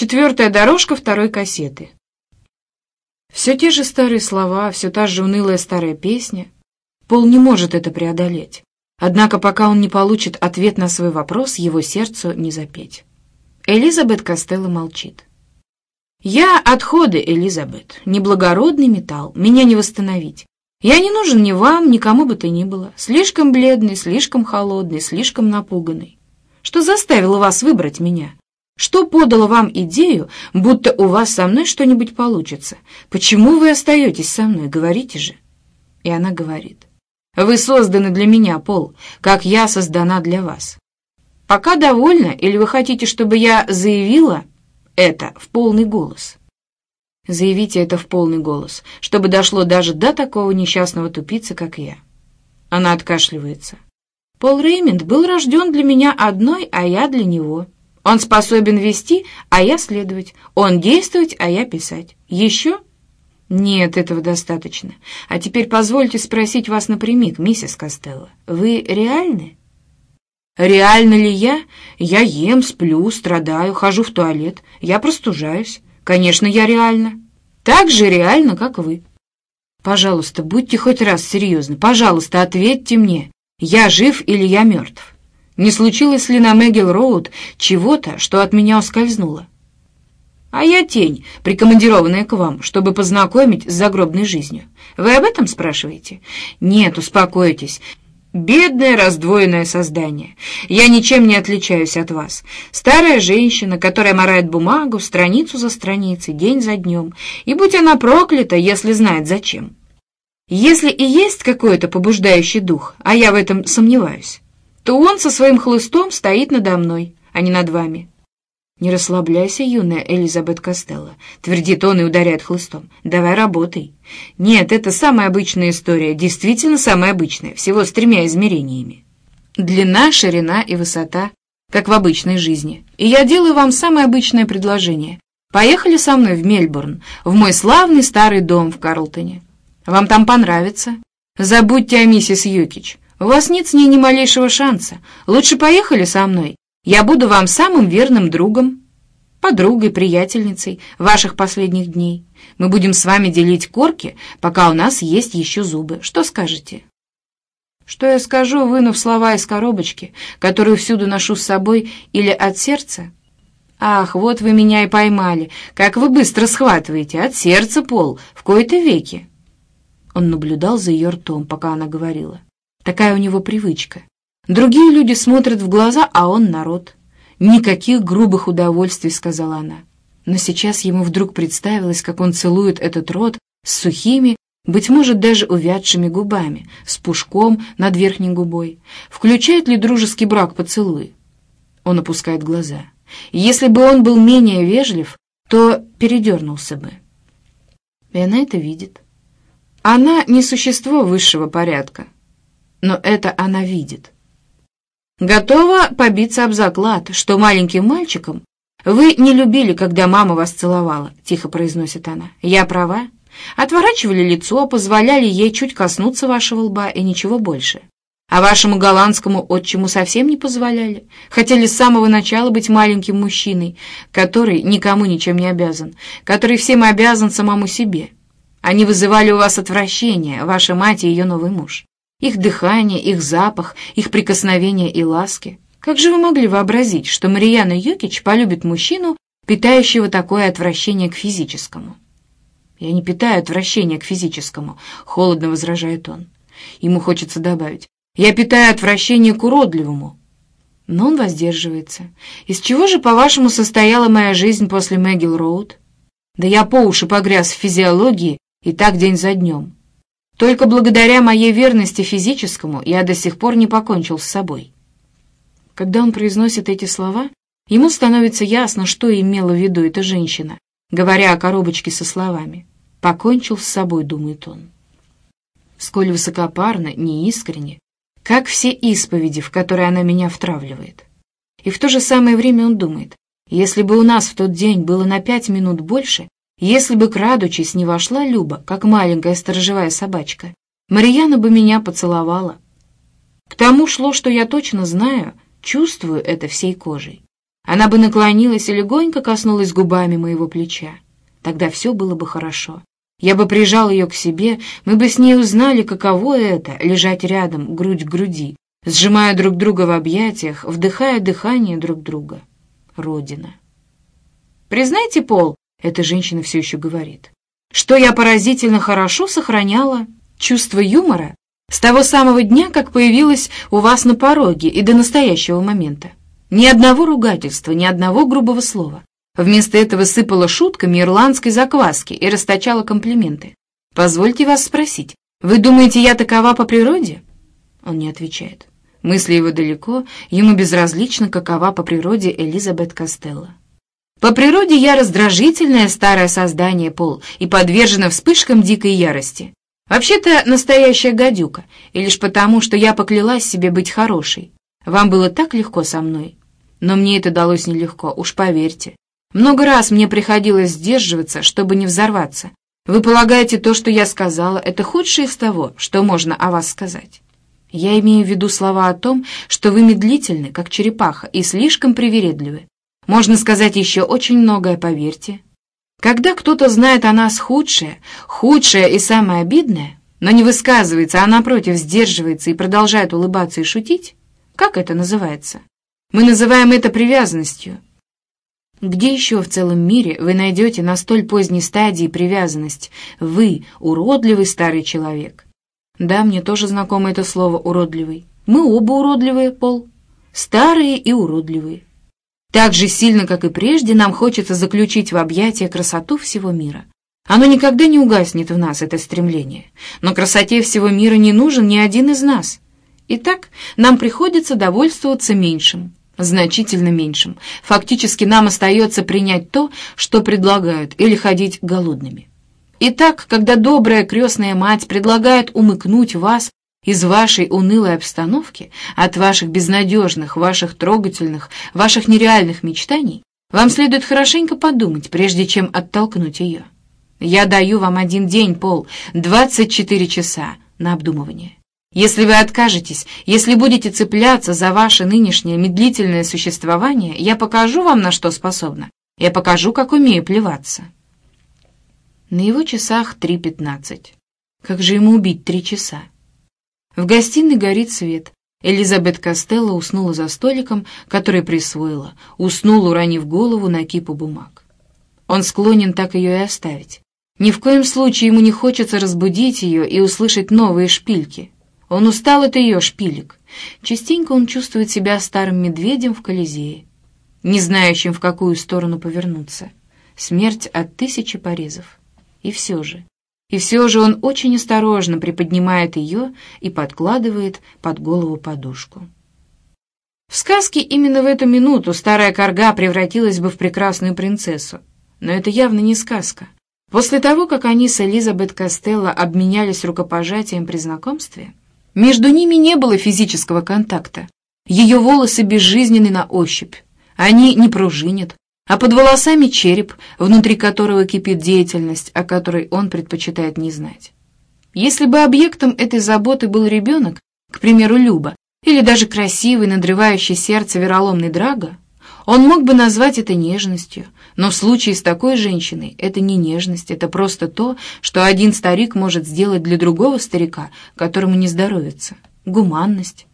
Четвертая дорожка второй кассеты. Все те же старые слова, все та же унылая старая песня. Пол не может это преодолеть. Однако пока он не получит ответ на свой вопрос, его сердцу не запеть. Элизабет Костелло молчит. «Я отходы, Элизабет, неблагородный металл, меня не восстановить. Я не нужен ни вам, никому бы то ни было. Слишком бледный, слишком холодный, слишком напуганный. Что заставило вас выбрать меня? Что подало вам идею, будто у вас со мной что-нибудь получится? Почему вы остаетесь со мной? Говорите же. И она говорит. Вы созданы для меня, Пол, как я создана для вас. Пока довольна, или вы хотите, чтобы я заявила это в полный голос? Заявите это в полный голос, чтобы дошло даже до такого несчастного тупицы, как я. Она откашливается. Пол Реймонд был рожден для меня одной, а я для него. Он способен вести, а я следовать. Он действовать, а я писать. Еще? Нет, этого достаточно. А теперь позвольте спросить вас напрямик, миссис Костелло. Вы реальны? Реально ли я? Я ем, сплю, страдаю, хожу в туалет. Я простужаюсь. Конечно, я реально. Так же реально, как вы. Пожалуйста, будьте хоть раз серьезны. Пожалуйста, ответьте мне, я жив или я мертв. Не случилось ли на Мэггил-Роуд чего-то, что от меня ускользнуло? А я тень, прикомандированная к вам, чтобы познакомить с загробной жизнью. Вы об этом спрашиваете? Нет, успокойтесь. Бедное раздвоенное создание. Я ничем не отличаюсь от вас. Старая женщина, которая морает бумагу страницу за страницей, день за днем. И будь она проклята, если знает зачем. Если и есть какой-то побуждающий дух, а я в этом сомневаюсь, то он со своим хлыстом стоит надо мной, а не над вами. «Не расслабляйся, юная Элизабет Костелло», — твердит он и ударяет хлыстом. «Давай работай». «Нет, это самая обычная история, действительно самая обычная, всего с тремя измерениями. Длина, ширина и высота, как в обычной жизни. И я делаю вам самое обычное предложение. Поехали со мной в Мельбурн, в мой славный старый дом в Карлтоне. Вам там понравится. Забудьте о миссис Юкич. У вас нет с ней ни малейшего шанса. Лучше поехали со мной. Я буду вам самым верным другом, подругой, приятельницей ваших последних дней. Мы будем с вами делить корки, пока у нас есть еще зубы. Что скажете?» Что я скажу, вынув слова из коробочки, которую всюду ношу с собой, или от сердца? Ах, вот вы меня и поймали. Как вы быстро схватываете. От сердца, Пол, в кои-то веки. Он наблюдал за ее ртом, пока она говорила. Такая у него привычка. Другие люди смотрят в глаза, а он народ. «Никаких грубых удовольствий», — сказала она. Но сейчас ему вдруг представилось, как он целует этот рот с сухими, быть может, даже увядшими губами, с пушком над верхней губой. Включает ли дружеский брак поцелуй? Он опускает глаза. Если бы он был менее вежлив, то передернулся бы. И она это видит. Она не существо высшего порядка, но это она видит. Готова побиться об заклад, что маленьким мальчиком вы не любили, когда мама вас целовала, тихо произносит она. Я права? Отворачивали лицо, позволяли ей чуть коснуться вашего лба и ничего больше. А вашему голландскому отчиму совсем не позволяли. Хотели с самого начала быть маленьким мужчиной, который никому ничем не обязан, который всем обязан самому себе. Они вызывали у вас отвращение, ваша мать и ее новый муж. Их дыхание, их запах, их прикосновения и ласки. Как же вы могли вообразить, что Марияна Йокич полюбит мужчину, питающего такое отвращение к физическому? «Я не питаю отвращения к физическому», — холодно возражает он. Ему хочется добавить. «Я питаю отвращение к уродливому». Но он воздерживается. «Из чего же, по-вашему, состояла моя жизнь после Мэггил Роуд?» «Да я по уши погряз в физиологии и так день за днем. Только благодаря моей верности физическому я до сих пор не покончил с собой. Когда он произносит эти слова, ему становится ясно, что имела в виду эта женщина, говоря о коробочке со словами. «Покончил с собой», — думает он. Сколь высокопарно, неискренне, как все исповеди, в которые она меня втравливает. И в то же самое время он думает, если бы у нас в тот день было на пять минут больше, если бы, крадучись, не вошла Люба, как маленькая сторожевая собачка, Марьяна бы меня поцеловала. К тому шло, что я точно знаю, чувствую это всей кожей. Она бы наклонилась и легонько коснулась губами моего плеча. Тогда все было бы хорошо. Я бы прижал ее к себе, мы бы с ней узнали, каково это — лежать рядом, грудь к груди, сжимая друг друга в объятиях, вдыхая дыхание друг друга. Родина. «Признайте, Пол», — эта женщина все еще говорит, «что я поразительно хорошо сохраняла чувство юмора с того самого дня, как появилась у вас на пороге и до настоящего момента. Ни одного ругательства, ни одного грубого слова. Вместо этого сыпала шутками ирландской закваски и расточала комплименты. «Позвольте вас спросить, вы думаете, я такова по природе?» Он не отвечает. Мысли его далеко, ему безразлично, какова по природе Элизабет Костелло. «По природе я раздражительное старое создание, Пол, и подвержена вспышкам дикой ярости. Вообще-то настоящая гадюка, и лишь потому, что я поклялась себе быть хорошей. Вам было так легко со мной. Но мне это далось нелегко, уж поверьте. Много раз мне приходилось сдерживаться, чтобы не взорваться. Вы полагаете, то, что я сказала, это худшее из того, что можно о вас сказать? Я имею в виду слова о том, что вы медлительны, как черепаха, и слишком привередливы. Можно сказать еще очень многое, поверьте. Когда кто-то знает о нас худшее, худшее и самое обидное, но не высказывается, а напротив сдерживается и продолжает улыбаться и шутить, как это называется? Мы называем это привязанностью. Где еще в целом мире вы найдете на столь поздней стадии привязанность? Вы — уродливый старый человек. Да, мне тоже знакомо это слово «уродливый». Мы оба уродливые, Пол. Старые и уродливые. Так же сильно, как и прежде, нам хочется заключить в объятия красоту всего мира. Оно никогда не угаснет в нас, это стремление. Но красоте всего мира не нужен ни один из нас. Итак, нам приходится довольствоваться меньшим значительно меньшим. Фактически нам остается принять то, что предлагают, или ходить голодными. Итак, когда добрая крестная мать предлагает умыкнуть вас из вашей унылой обстановки, от ваших безнадежных, ваших трогательных, ваших нереальных мечтаний, вам следует хорошенько подумать, прежде чем оттолкнуть ее. Я даю вам один день, Пол, 24 часа на обдумывание. Если вы откажетесь, если будете цепляться за ваше нынешнее медлительное существование, я покажу вам, на что способна. Я покажу, как умею плеваться. На его часах 3.15. Как же ему убить три часа? В гостиной горит свет. Элизабет Костелло уснула за столиком, который присвоила, уснула, уронив голову на кипу бумаг. Он склонен так ее и оставить. Ни в коем случае ему не хочется разбудить ее и услышать новые шпильки. Он устал от ее шпилек. Частенько он чувствует себя старым медведем в Колизее, не знающим, в какую сторону повернуться. Смерть от тысячи порезов. И все же. И все же он очень осторожно приподнимает ее и подкладывает под голову подушку. В сказке именно в эту минуту старая корга превратилась бы в прекрасную принцессу. Но это явно не сказка. После того, как они с Элизабет Костелло обменялись рукопожатием при знакомстве, между ними не было физического контакта. Ее волосы безжизненны на ощупь. Они не пружинят, а под волосами череп, внутри которого кипит деятельность, о которой он предпочитает не знать. Если бы объектом этой заботы был ребенок, к примеру, Люба, или даже красивый, надрывающий сердце вероломный Драго, он мог бы назвать это нежностью, но в случае с такой женщиной это не нежность, это просто то, что один старик может сделать для другого старика, которому не здоровится. Гуманность.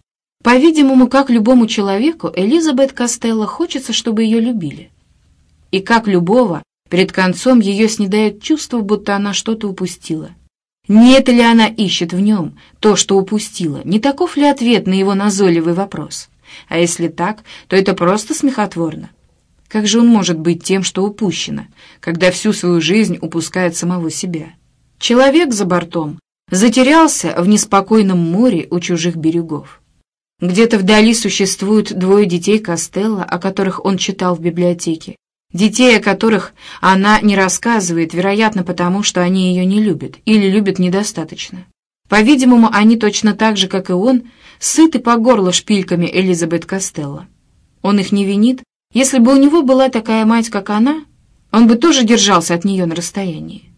По-видимому, как любому человеку, Элизабет Костелло хочется, чтобы ее любили. И как любого, перед концом ее снедает чувство, будто она что-то упустила. Не это ли она ищет в нем, то, что упустила? Не таков ли ответ на его назойливый вопрос? А если так, то это просто смехотворно. Как же он может быть тем, что упущено, когда всю свою жизнь упускает самого себя? Человек за бортом затерялся в неспокойном море у чужих берегов. Где-то вдали существуют двое детей Костелло, о которых он читал в библиотеке. Детей, о которых она не рассказывает, вероятно, потому что они ее не любят или любят недостаточно. По-видимому, они точно так же, как и он, сыты по горло шпильками Элизабет Костелло. Он их не винит, если бы у него была такая мать, как она, он бы тоже держался от нее на расстоянии.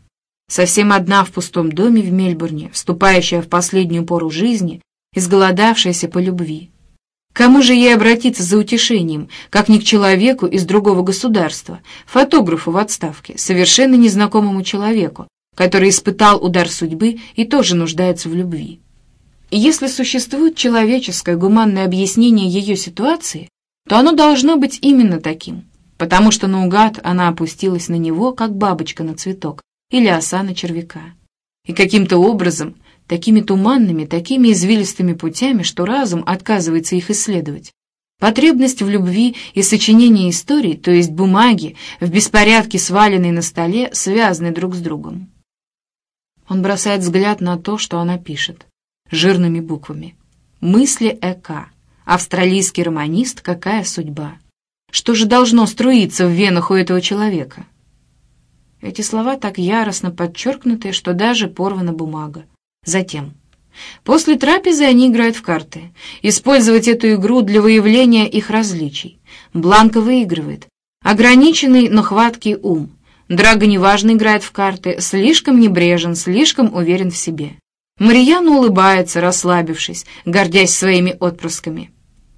Совсем одна в пустом доме в Мельбурне, вступающая в последнюю пору жизни, изголодавшаяся по любви. Кому же ей обратиться за утешением, как ни к человеку из другого государства, фотографу в отставке, совершенно незнакомому человеку, который испытал удар судьбы и тоже нуждается в любви? И если существует человеческое гуманное объяснение ее ситуации, то оно должно быть именно таким, потому что наугад она опустилась на него, как бабочка на цветок или оса на червяка. И каким-то образом, такими туманными, такими извилистыми путями, что разум отказывается их исследовать, потребность в любви и сочинении историй, то есть бумаги, в беспорядке сваленной на столе, связаны друг с другом. Он бросает взгляд на то, что она пишет жирными буквами. «Мысли Эка. Австралийский романист. Какая судьба?» Что же должно струиться в венах у этого человека? Эти слова так яростно подчеркнуты, что даже порвана бумага. Затем. После трапезы они играют в карты. Использовать эту игру для выявления их различий. Бланка выигрывает. Ограниченный, но хваткий ум. Драго неважно играет в карты, слишком небрежен, слишком уверен в себе. Марьяна улыбается, расслабившись, гордясь своими отпрысками.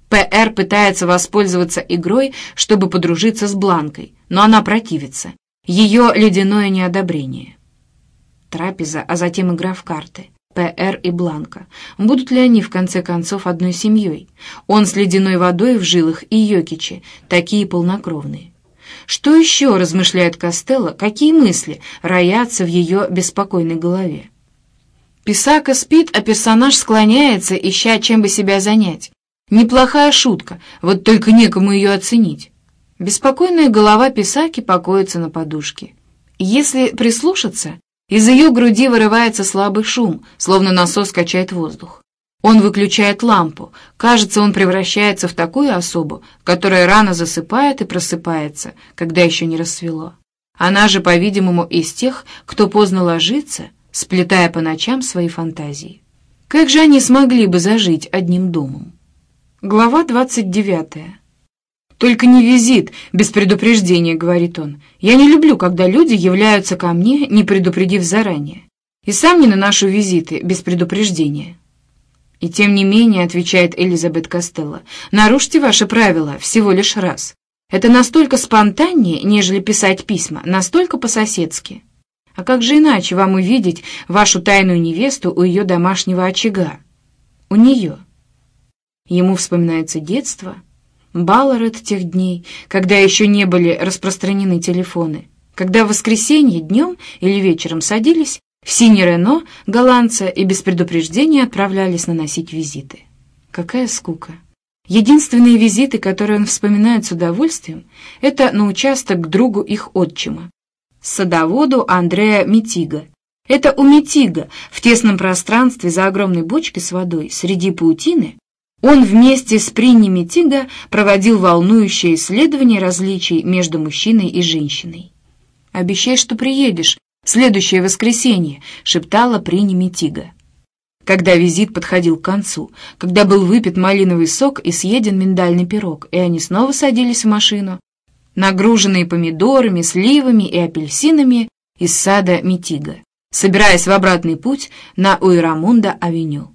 П.Р. пытается воспользоваться игрой, чтобы подружиться с Бланкой, но она противится. Ее ледяное неодобрение. Трапеза, а затем игра в карты. П.Р. и Бланка. Будут ли они, в конце концов, одной семьей? Он с ледяной водой в жилах и Йокичи, такие полнокровные. Что еще, размышляет Костелло, какие мысли роятся в ее беспокойной голове? Писака спит, а персонаж склоняется, ища чем бы себя занять. Неплохая шутка, вот только некому ее оценить. Беспокойная голова Писаки покоится на подушке. Если прислушаться, из ее груди вырывается слабый шум, словно насос качает воздух. Он выключает лампу. Кажется, он превращается в такую особу, которая рано засыпает и просыпается, когда еще не рассвело. Она же, по-видимому, из тех, кто поздно ложится — сплетая по ночам свои фантазии. Как же они смогли бы зажить одним домом? Глава двадцать девятая. «Только не визит, без предупреждения», — говорит он. «Я не люблю, когда люди являются ко мне, не предупредив заранее. И сам не наношу визиты без предупреждения». «И тем не менее», — отвечает Элизабет Костелло, — «нарушьте ваши правила всего лишь раз. Это настолько спонтаннее, нежели писать письма, настолько по-соседски». А как же иначе вам увидеть вашу тайную невесту у ее домашнего очага? У нее. Ему вспоминается детство, Балларет тех дней, когда еще не были распространены телефоны, когда в воскресенье днем или вечером садились в синий Рено голландца и без предупреждения отправлялись наносить визиты. Какая скука! Единственные визиты, которые он вспоминает с удовольствием, это на участок к другу их отчима, садоводу Андрея Митига. Это у Митига в тесном пространстве за огромной бочкой с водой среди паутины он вместе с Принни Митига проводил волнующее исследование различий между мужчиной и женщиной. «Обещай, что приедешь. Следующее воскресенье», — шептала Принни Митига. Когда визит подходил к концу, когда был выпит малиновый сок и съеден миндальный пирог, и они снова садились в машину, нагруженные помидорами, сливами и апельсинами из сада Митига, собираясь в обратный путь на Уирамунда-авеню.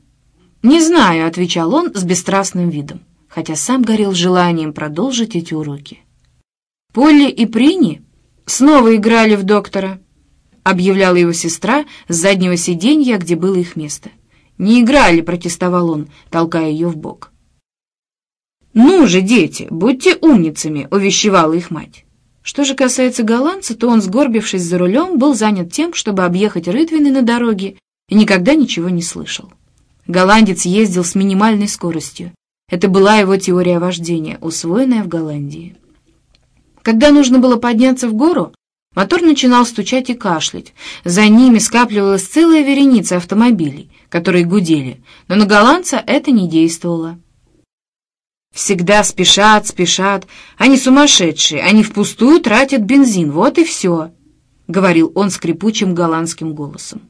«Не знаю», — отвечал он с бесстрастным видом, хотя сам горел желанием продолжить эти уроки. Полли и Прини снова играли в доктора, объявляла его сестра с заднего сиденья, где было их место. «Не играли», — протестовал он, толкая ее в бок. «Ну же, дети, будьте умницами», — увещевала их мать. Что же касается голландца, то он, сгорбившись за рулем, был занят тем, чтобы объехать рытвины на дороге, и никогда ничего не слышал. Голландец ездил с минимальной скоростью. Это была его теория вождения, усвоенная в Голландии. Когда нужно было подняться в гору, мотор начинал стучать и кашлять. За ними скапливалась целая вереница автомобилей, которые гудели, но на голландца это не действовало. Всегда спешат, спешат. Они сумасшедшие, они впустую тратят бензин, вот и все», — говорил он скрипучим голландским голосом.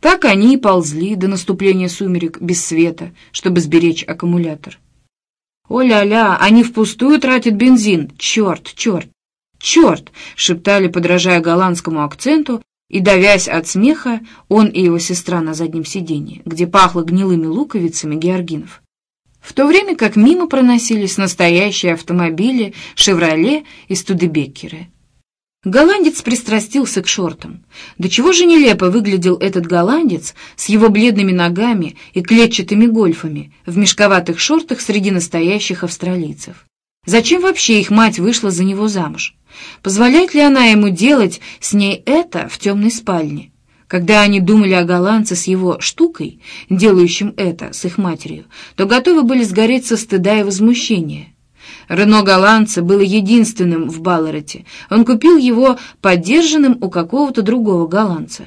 Так они и ползли до наступления сумерек без света, чтобы сберечь аккумулятор. «О-ля-ля, они впустую тратят бензин! Черт, черт, черт!» — шептали, подражая голландскому акценту, и, давясь от смеха, он и его сестра на заднем сиденье, где пахло гнилыми луковицами георгинов. в то время как мимо проносились настоящие автомобили «Шевроле» и «Студебеккеры». Голландец пристрастился к шортам. До чего же нелепо выглядел этот голландец с его бледными ногами и клетчатыми гольфами в мешковатых шортах среди настоящих австралийцев. Зачем вообще их мать вышла за него замуж? Позволяет ли она ему делать с ней это в темной спальне? Когда они думали о голландце с его штукой, делающим это с их матерью, то готовы были сгореть со стыда и возмущения. Рено голландца было единственным в Баллароте. Он купил его подержанным у какого-то другого голландца.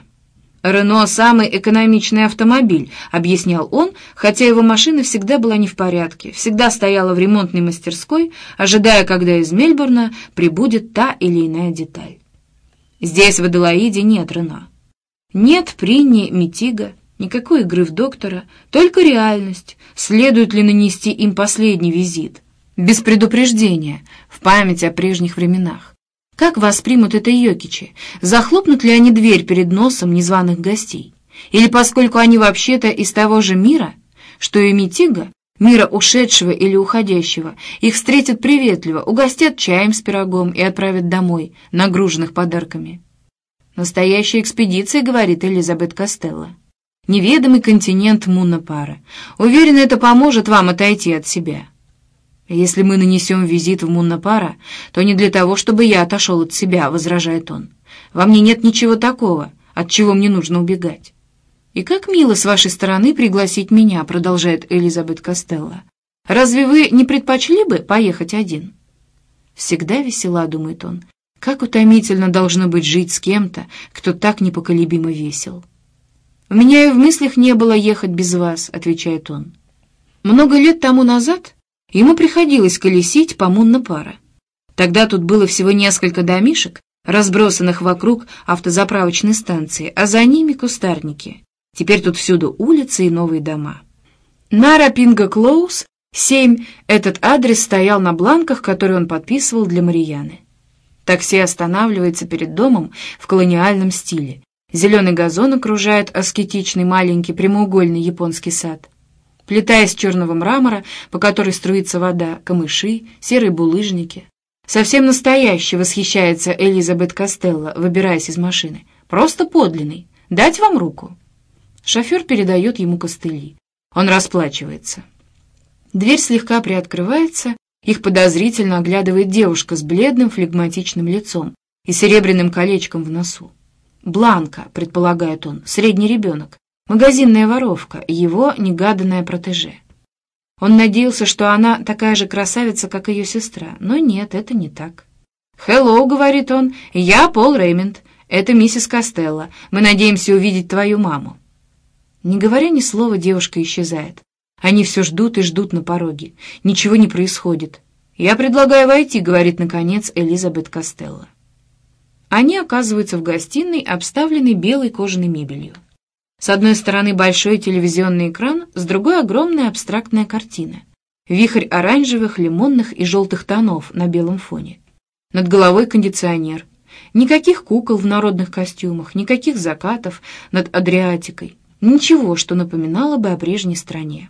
«Рено — самый экономичный автомобиль», — объяснял он, хотя его машина всегда была не в порядке, всегда стояла в ремонтной мастерской, ожидая, когда из Мельбурна прибудет та или иная деталь. Здесь, в Аделаиде, нет Рено. Нет Принни, Митига, никакой игры в доктора, только реальность. Следует ли нанести им последний визит? Без предупреждения, в память о прежних временах. Как воспримут это йокичи? Захлопнут ли они дверь перед носом незваных гостей? Или поскольку они вообще-то из того же мира, что и Митига, мира ушедшего или уходящего, их встретят приветливо, угостят чаем с пирогом и отправят домой, нагруженных подарками? Настоящая экспедиция, говорит Элизабет Костелло. Неведомый континент Муннапара. Уверена, это поможет вам отойти от себя. Если мы нанесем визит в Муннапара, то не для того, чтобы я отошел от себя, возражает он. Во мне нет ничего такого, от чего мне нужно убегать. «И как мило с вашей стороны пригласить меня», — продолжает Элизабет Костелло. «Разве вы не предпочли бы поехать один?» «Всегда весела», — думает он, как утомительно должно быть жить с кем-то, кто так непоколебимо весел. «У меня и в мыслях не было ехать без вас», — отвечает он. «Много лет тому назад ему приходилось колесить по Мунна-Пара. Тогда тут было всего несколько домишек, разбросанных вокруг автозаправочной станции, а за ними кустарники. Теперь тут всюду улицы и новые дома. На Рапинга Клоус, 7, этот адрес стоял на бланках, которые он подписывал для Марияны. Такси останавливается перед домом в колониальном стиле. Зеленый газон окружает аскетичный маленький прямоугольный японский сад. Плита из черного мрамора, по которой струится вода, камыши, серые булыжники. Совсем настоящий, восхищается Элизабет Костелло, выбираясь из машины. Просто подлинный. Дать вам руку? Шофер передает ему костыли. Он расплачивается. Дверь слегка приоткрывается, их подозрительно оглядывает девушка с бледным флегматичным лицом и серебряным колечком в носу. «Бланка», — предполагает он, — «средний ребенок, магазинная воровка, его негаданная протеже». Он надеялся, что она такая же красавица, как ее сестра, но нет, это не так. «Хеллоу», — говорит он, — «я Пол Реймонд, это миссис Костелло, мы надеемся увидеть твою маму». Не говоря ни слова, девушка исчезает. Они все ждут и ждут на пороге. Ничего не происходит. «Я предлагаю войти», — говорит, наконец, Элизабет Костелло. Они оказываются в гостиной, обставленной белой кожаной мебелью. С одной стороны большой телевизионный экран, с другой — огромная абстрактная картина. Вихрь оранжевых, лимонных и желтых тонов на белом фоне. Над головой кондиционер. Никаких кукол в народных костюмах, никаких закатов над Адриатикой. Ничего, что напоминало бы о прежней стране.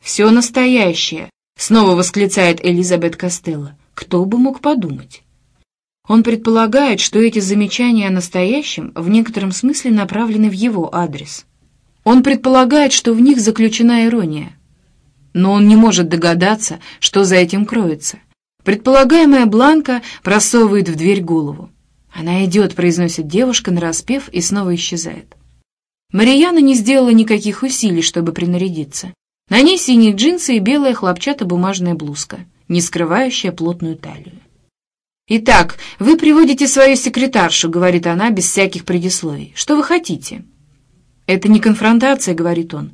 «Все настоящее!» — снова восклицает Элизабет Костелло. «Кто бы мог подумать?» Он предполагает, что эти замечания о настоящем в некотором смысле направлены в его адрес. Он предполагает, что в них заключена ирония. Но он не может догадаться, что за этим кроется. Предполагаемая Бланка просовывает в дверь голову. «Она идет», — произносит девушка, нараспев, и снова исчезает. Марияна не сделала никаких усилий, чтобы принарядиться. На ней синие джинсы и белая хлопчатобумажная блузка, не скрывающая плотную талию. «Итак, вы приводите свою секретаршу», — говорит она без всяких предисловий. «Что вы хотите?» «Это не конфронтация», — говорит он.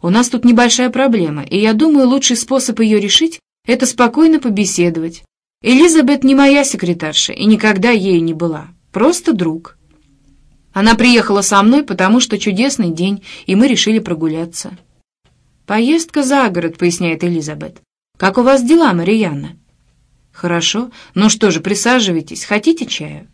«У нас тут небольшая проблема, и я думаю, лучший способ ее решить — это спокойно побеседовать. Элизабет не моя секретарша и никогда ею не была. Просто друг. Она приехала со мной, потому что чудесный день, и мы решили прогуляться». «Поездка за город», — поясняет Элизабет. «Как у вас дела, Марьяна?» «Хорошо. Ну что же, присаживайтесь. Хотите чаю?»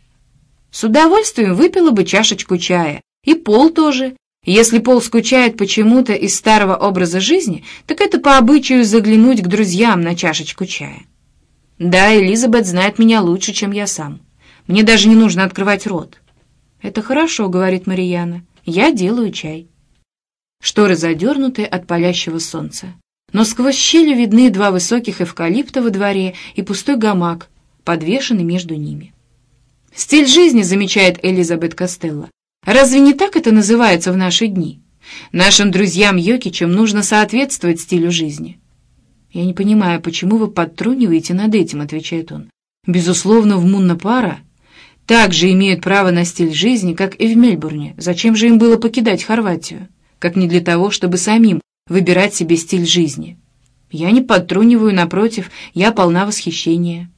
«С удовольствием выпила бы чашечку чая. И пол тоже. Если Пол скучает почему-то из старого образа жизни, так это по обычаю заглянуть к друзьям на чашечку чая. Да, Элизабет знает меня лучше, чем я сам. Мне даже не нужно открывать рот. «Это хорошо», — говорит Марияна. «Я делаю чай». Шторы задернуты от палящего солнца. Но сквозь щели видны два высоких эвкалипта во дворе и пустой гамак, подвешенный между ними. «Стиль жизни», — замечает Элизабет Костелло. «Разве не так это называется в наши дни? Нашим друзьям Йокичам нужно соответствовать стилю жизни». «Я не понимаю, почему вы подтруниваете над этим», — отвечает он. «Безусловно, в Мунна-Пара также имеют право на стиль жизни, как и в Мельбурне. Зачем же им было покидать Хорватию? Как не для того, чтобы самим выбирать себе стиль жизни. Я не подтруниваю, напротив, я полна восхищения».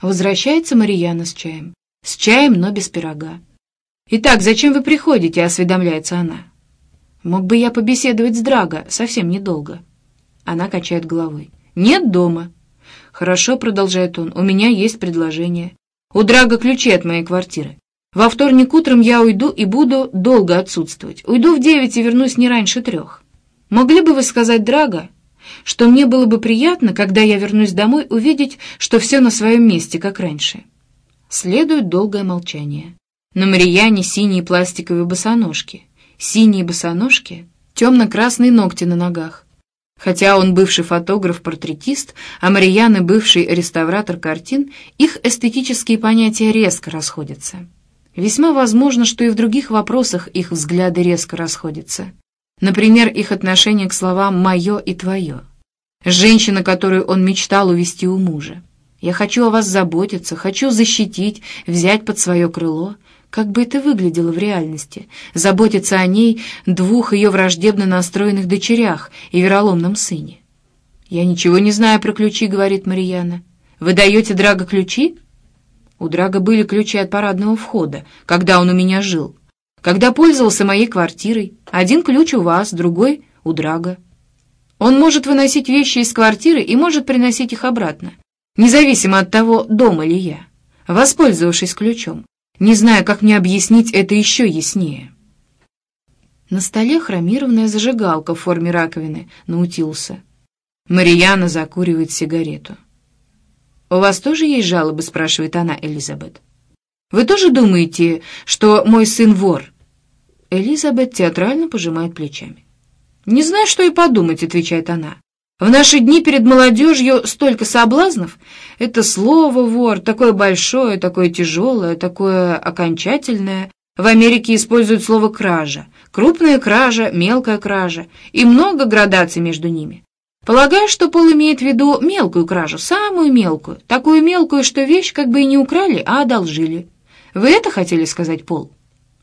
Возвращается Марияна с чаем. С чаем, но без пирога. «Итак, зачем вы приходите?» — осведомляется она. «Мог бы я побеседовать с Драго, совсем недолго». Она качает головой. «Нет дома». «Хорошо», — продолжает он, — «у меня есть предложение. У Драго ключи от моей квартиры. Во вторник утром я уйду и буду долго отсутствовать. Уйду в девять и вернусь не раньше трех. Могли бы вы сказать Драго, что мне было бы приятно, когда я вернусь домой, увидеть, что все на своем месте, как раньше?» Следует долгое молчание. На Марияне синие пластиковые босоножки. Синие босоножки, темно-красные ногти на ногах. Хотя он бывший фотограф-портретист, а Марияна бывший реставратор картин, их эстетические понятия резко расходятся. Весьма возможно, что и в других вопросах их взгляды резко расходятся. Например, их отношение к словам «моё» и «твоё». Женщина, которую он мечтал увести у мужа. «Я хочу о вас заботиться, хочу защитить, взять под свое крыло», как бы это выглядело в реальности? Заботиться о ней, двух ее враждебно настроенных дочерях и вероломном сыне. «Я ничего не знаю про ключи», — говорит Марьяна. «Вы даете Драго ключи?» У Драга были ключи от парадного входа, когда он у меня жил. Когда пользовался моей квартирой. Один ключ у вас, другой у Драга. Он может выносить вещи из квартиры и может приносить их обратно, независимо от того, дома ли я, воспользовавшись ключом. Не знаю, как мне объяснить это еще яснее. На столе хромированная зажигалка в форме раковины наутился. Марияна закуривает сигарету. «У вас тоже есть жалобы?» — спрашивает она Элизабет. «Вы тоже думаете, что мой сын вор?» Элизабет театрально пожимает плечами. «Не знаю, что и подумать», — отвечает она. В наши дни перед молодежью столько соблазнов. Это слово «вор» такое большое, такое тяжелое, такое окончательное. В Америке используют слово «кража». Крупная кража, мелкая кража. И много градаций между ними. Полагаю, что Пол имеет в виду мелкую кражу, самую мелкую. Такую мелкую, что вещь как бы и не украли, а одолжили. Вы это хотели сказать, Пол?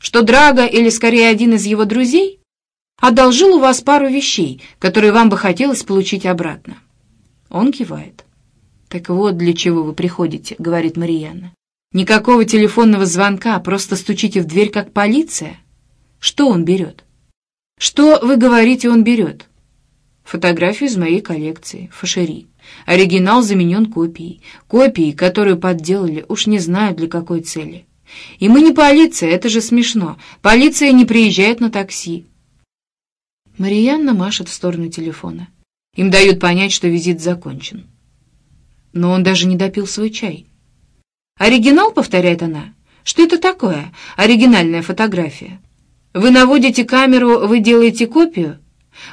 Что Драго, или скорее один из его друзей, одолжил у вас пару вещей, которые вам бы хотелось получить обратно». Он кивает. «Так вот для чего вы приходите», — говорит Марияна. «Никакого телефонного звонка, просто стучите в дверь, как полиция. Что он берет?» «Что, вы говорите, он берет?» «Фотографию из моей коллекции, фашери. Оригинал заменен копией. Копией, которую подделали, уж не знаю для какой цели. И мы не полиция, это же смешно. Полиция не приезжает на такси. Марианна машет в сторону телефона. Им дают понять, что визит закончен. Но он даже не допил свой чай. «Оригинал?» — повторяет она. «Что это такое? Оригинальная фотография. Вы наводите камеру, вы делаете копию?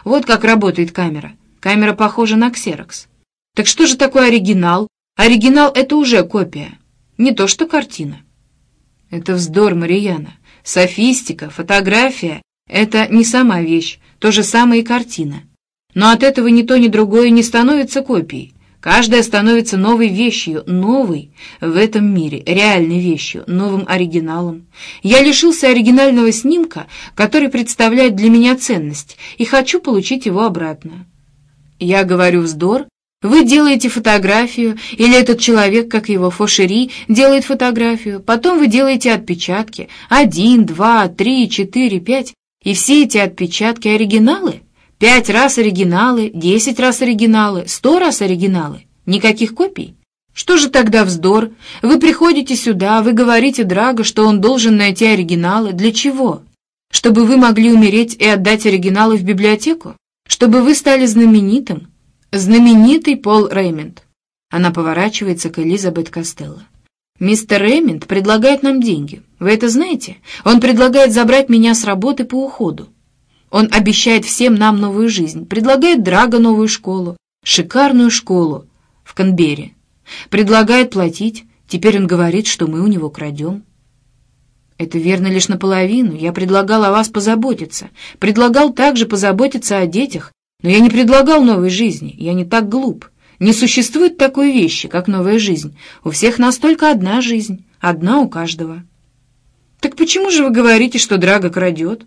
Вот как работает камера. Камера похожа на ксерокс. Так что же такое оригинал? Оригинал — это уже копия, не то что картина». Это вздор, Марияна. Софистика, фотография — это не сама вещь, то же самое и картина. Но от этого ни то, ни другое не становится копией. Каждая становится новой вещью, новой в этом мире, реальной вещью, новым оригиналом. Я лишился оригинального снимка, который представляет для меня ценность, и хочу получить его обратно. Я говорю вздор, вы делаете фотографию, или этот человек, как его Фошери, делает фотографию, потом вы делаете отпечатки, один, два, три, четыре, пять, и все эти отпечатки оригиналы? Пять раз оригиналы, десять раз оригиналы, сто раз оригиналы. Никаких копий? Что же тогда вздор? Вы приходите сюда, вы говорите Драго, что он должен найти оригиналы. Для чего? Чтобы вы могли умереть и отдать оригиналы в библиотеку? Чтобы вы стали знаменитым? Знаменитый Пол Реймонд. Она поворачивается к Элизабет Костелло. «Мистер Реймонд предлагает нам деньги. Вы это знаете? Он предлагает забрать меня с работы по уходу. Он обещает всем нам новую жизнь, предлагает Драго новую школу, шикарную школу в Канберре. Предлагает платить, теперь он говорит, что мы у него крадем. Это верно лишь наполовину. Я предлагал о вас позаботиться. Предлагал также позаботиться о детях. Но я не предлагал новой жизни. Я не так глуп. Не существует такой вещи, как новая жизнь. У всех нас только одна жизнь. Одна у каждого. Так почему же вы говорите, что Драго крадет?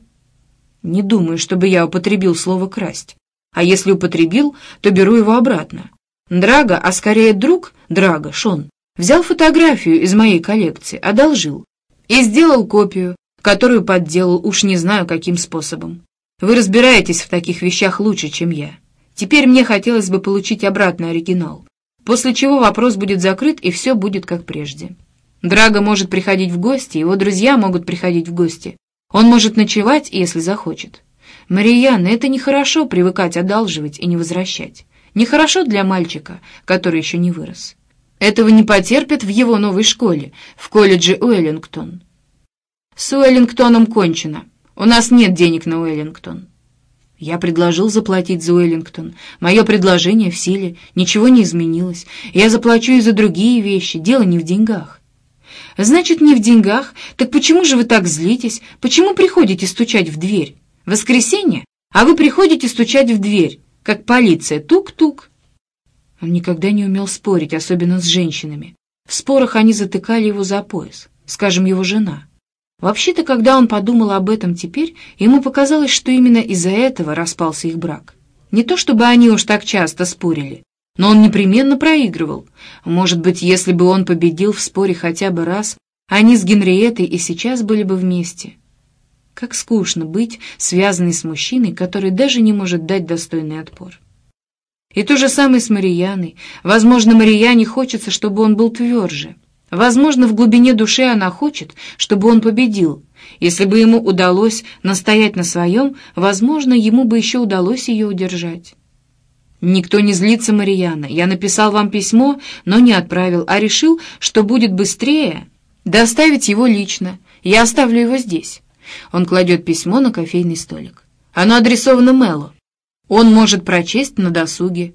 Не думаю, чтобы я употребил слово «красть». А если употребил, то беру его обратно. Драго, а скорее друг Драго, Шон, взял фотографию из моей коллекции, одолжил и сделал копию, которую подделал уж не знаю каким способом. Вы разбираетесь в таких вещах лучше, чем я. Теперь мне хотелось бы получить обратный оригинал, после чего вопрос будет закрыт и все будет как прежде. Драго может приходить в гости, его друзья могут приходить в гости. Он может ночевать, если захочет. Марияна, это нехорошо привыкать одалживать и не возвращать. Нехорошо для мальчика, который еще не вырос. Этого не потерпят в его новой школе, в колледже Уэллингтон. С Уэллингтоном кончено. У нас нет денег на Уэллингтон. Я предложил заплатить за Уэллингтон. Мое предложение в силе, ничего не изменилось. Я заплачу и за другие вещи, дело не в деньгах. Значит, не в деньгах? Так почему же вы так злитесь? Почему приходите стучать в дверь? Воскресенье? А вы приходите стучать в дверь, как полиция, тук-тук. Он никогда не умел спорить, особенно с женщинами. В спорах они затыкали его за пояс, скажем, его жена. Вообще-то, когда он подумал об этом теперь, ему показалось, что именно из-за этого распался их брак. Не то чтобы они уж так часто спорили, но он непременно проигрывал. Может быть, если бы он победил в споре хотя бы раз, они с Генриетой и сейчас были бы вместе. Как скучно быть связанной с мужчиной, который даже не может дать достойный отпор. И то же самое с Марияной. Возможно, Марияне хочется, чтобы он был тверже. Возможно, в глубине души она хочет, чтобы он победил. Если бы ему удалось настоять на своем, возможно, ему бы еще удалось ее удержать. «Никто не злится, Марияна. Я написал вам письмо, но не отправил, а решил, что будет быстрее доставить его лично. Я оставлю его здесь». Он кладет письмо на кофейный столик. Оно адресовано Мэлу. Он может прочесть на досуге.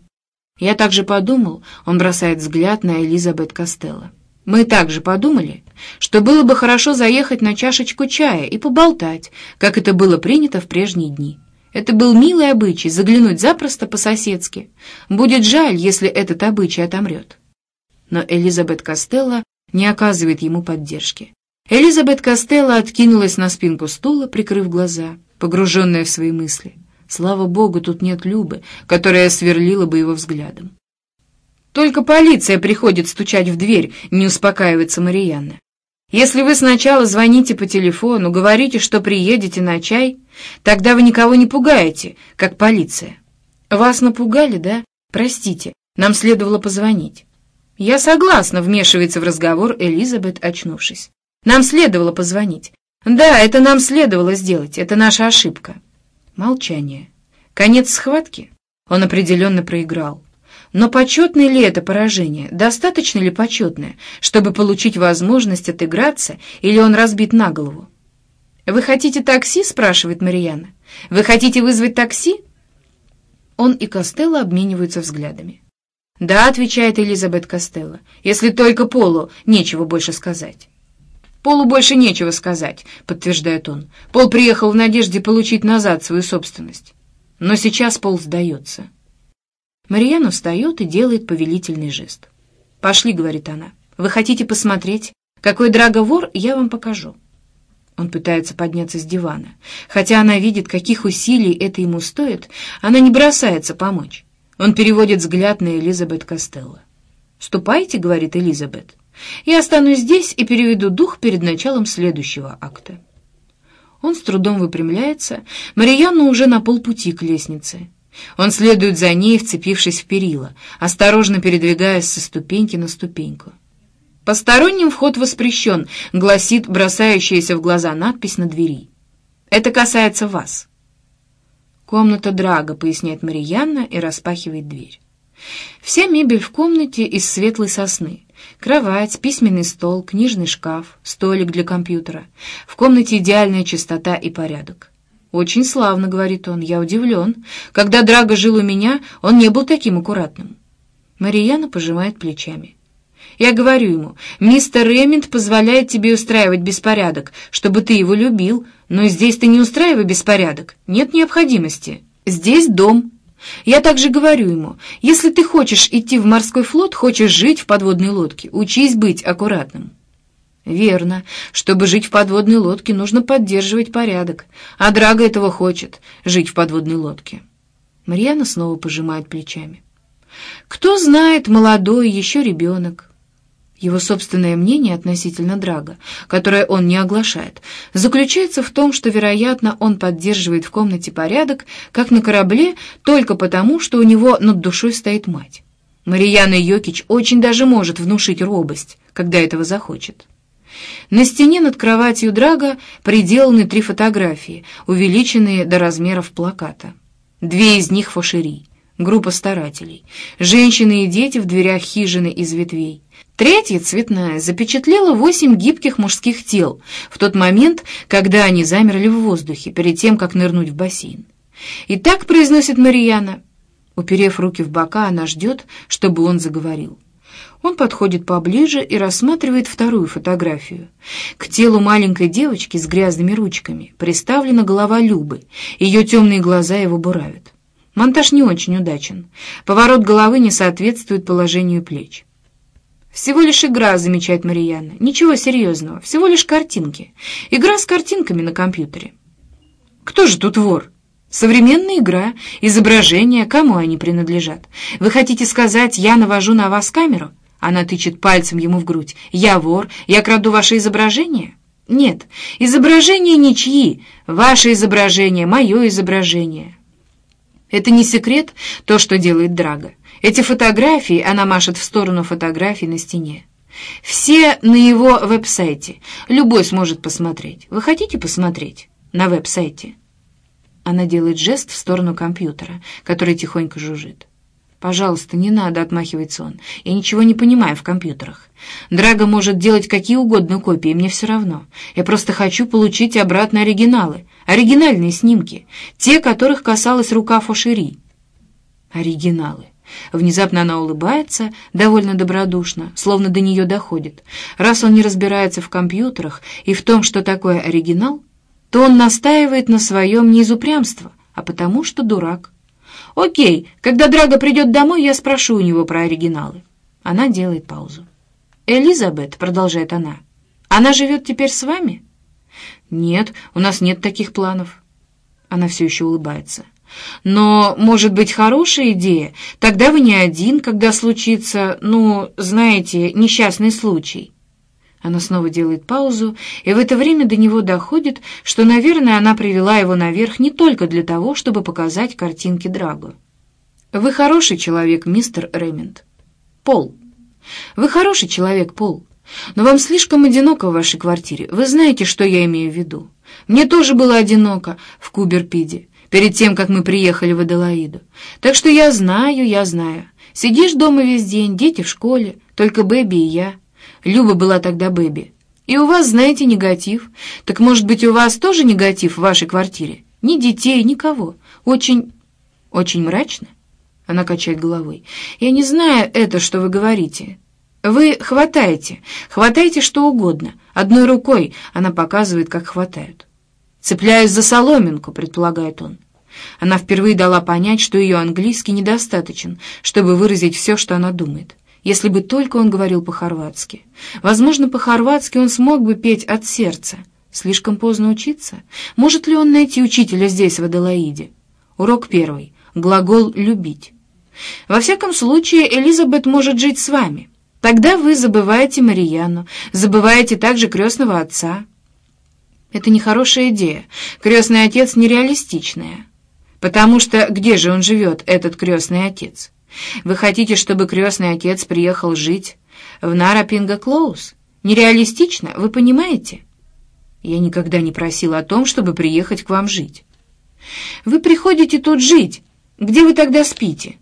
Я также подумал, он бросает взгляд на Элизабет Костелло. Мы также подумали, что было бы хорошо заехать на чашечку чая и поболтать, как это было принято в прежние дни. Это был милый обычай заглянуть запросто по-соседски. Будет жаль, если этот обычай отомрет. Но Элизабет Костелло не оказывает ему поддержки. Элизабет Костелло откинулась на спинку стула, прикрыв глаза, погруженная в свои мысли. Слава богу, тут нет Любы, которая сверлила бы его взглядом. Только полиция приходит стучать в дверь, не успокаивается Марьяна. Если вы сначала звоните по телефону, говорите, что приедете на чай, тогда вы никого не пугаете, как полиция. Вас напугали, да? Простите, нам следовало позвонить. Я согласна, вмешивается в разговор Элизабет, очнувшись. Нам следовало позвонить. Да, это нам следовало сделать, это наша ошибка. Молчание. Конец схватки? Он определенно проиграл. Но почетное ли это поражение? Достаточно ли почетное, чтобы получить возможность отыграться, или он разбит на голову? «Вы хотите такси?» — спрашивает Марьяна. «Вы хотите вызвать такси?» Он и Костелло обмениваются взглядами. «Да», — отвечает Элизабет Костелло, «если только Полу нечего больше сказать». «Полу больше нечего сказать», — подтверждает он. «Пол приехал в надежде получить назад свою собственность. Но сейчас Пол сдается». Марьяна встает и делает повелительный жест. «Пошли», — говорит она. «Вы хотите посмотреть? Какой драговор, я вам покажу». Он пытается подняться с дивана. Хотя она видит, каких усилий это ему стоит, она не бросается помочь. Он переводит взгляд на Элизабет Костелло. «Ступайте», — говорит Элизабет. Я останусь здесь и переведу дух перед началом следующего акта. Он с трудом выпрямляется, Марьяна уже на полпути к лестнице. Он следует за ней, вцепившись в перила, осторожно передвигаясь со ступеньки на ступеньку. «Посторонним вход воспрещен», — гласит бросающаяся в глаза надпись на двери. Это касается вас». «Комната Драга», — поясняет Марьяна и распахивает дверь. Вся мебель в комнате из светлой сосны. Кровать, письменный стол, книжный шкаф, столик для компьютера. В комнате идеальная чистота и порядок. «Очень славно», — говорит он, — «я удивлен. Когда Драго жил у меня, он не был таким аккуратным». Марияна пожимает плечами. Я говорю ему, мистер Ремент позволяет тебе устраивать беспорядок, чтобы ты его любил, но здесь ты не устраивай беспорядок, нет необходимости. Здесь дом, я также говорю ему, если ты хочешь идти в морской флот, хочешь жить в подводной лодке, учись быть аккуратным. Верно. Чтобы жить в подводной лодке, нужно поддерживать порядок. А Драга этого хочет — жить в подводной лодке. Марьяна снова пожимает плечами. Кто знает, молодой, еще ребенок. Его собственное мнение относительно Драга, которое он не оглашает, заключается в том, что, вероятно, он поддерживает в комнате порядок, как на корабле, только потому, что у него над душой стоит мать. Марияна Йокич очень даже может внушить робость, когда этого захочет. На стене над кроватью Драга приделаны три фотографии, увеличенные до размеров плаката. Две из них фошери, группа старателей, женщины и дети в дверях хижины из ветвей, Третья, цветная, запечатлела восемь гибких мужских тел в тот момент, когда они замерли в воздухе, перед тем, как нырнуть в бассейн. «И так», — произносит Марияна. Уперев руки в бока, она ждет, чтобы он заговорил. Он подходит поближе и рассматривает вторую фотографию. К телу маленькой девочки с грязными ручками приставлена голова Любы, ее темные глаза его буравят. Монтаж не очень удачен. Поворот головы не соответствует положению плеч. «Всего лишь игра», — замечает Марияна. «Ничего серьезного, всего лишь картинки. Игра с картинками на компьютере». «Кто же тут вор?» «Современная игра, изображения, кому они принадлежат? Вы хотите сказать, я навожу на вас камеру?» Она тычет пальцем ему в грудь. «Я вор, я краду ваше изображение?» «Нет, изображения ничьи. Ваше изображение, мое изображение». Это не секрет, то, что делает Драга. Эти фотографии, она машет в сторону фотографий на стене. Все на его веб-сайте. Любой сможет посмотреть. Вы хотите посмотреть? На веб-сайте. Она делает жест в сторону компьютера, который тихонько жужжит. «Пожалуйста, не надо», — отмахивается он. «Я ничего не понимаю в компьютерах. Драго может делать какие угодно копии, мне все равно. Я просто хочу получить обратно оригиналы, оригинальные снимки, те, которых касалась рука Фошери». Оригиналы. Внезапно она улыбается, довольно добродушно, словно до нее доходит. Раз он не разбирается в компьютерах и в том, что такое оригинал, то он настаивает на своем не из упрямства, а потому что дурак. «Окей, когда Драго придет домой, я спрошу у него про оригиналы». Она делает паузу. «Элизабет», — продолжает она, — «она живет теперь с вами?» «Нет, у нас нет таких планов». Она все еще улыбается. Но, может быть, хорошая идея? Тогда вы не один, когда случится, ну, знаете, несчастный случай. Она снова делает паузу, и в это время до него доходит, что, наверное, она привела его наверх не только для того, чтобы показать картинки Драго. «Вы хороший человек, мистер Ремент». «Пол». «Вы хороший человек, Пол. Но вам слишком одиноко в вашей квартире. Вы знаете, что я имею в виду. Мне тоже было одиноко в Куберпиде перед тем, как мы приехали в Аделаиду. Так что я знаю, я знаю. Сидишь дома весь день, дети в школе, только Бэби и я. Люба была тогда Бэби. И у вас, знаете, негатив. Так, может быть, у вас тоже негатив в вашей квартире? Ни детей, никого. Очень... очень мрачно?» Она качает головой. «Я не знаю это, что вы говорите. Вы хватаете, хватаете что угодно. Одной рукой она показывает, как хватают. «Цепляюсь за соломинку», — предполагает он. Она впервые дала понять, что ее английский недостаточен, чтобы выразить все, что она думает. Если бы только он говорил по-хорватски. Возможно, по-хорватски он смог бы петь от сердца. Слишком поздно учиться? Может ли он найти учителя здесь, в Аделаиде? Урок первый. Глагол «любить». Во всяком случае, Элизабет может жить с вами. Тогда вы забываете Марияну, забываете также крестного отца. Это нехорошая идея. Крестный отец нереалистичная. Потому что где же он живет, этот крестный отец? Вы хотите, чтобы крестный отец приехал жить в Нарапинга Клоус? Нереалистично, вы понимаете? Я никогда не просила о том, чтобы приехать к вам жить. Вы приходите тут жить. Где вы тогда спите?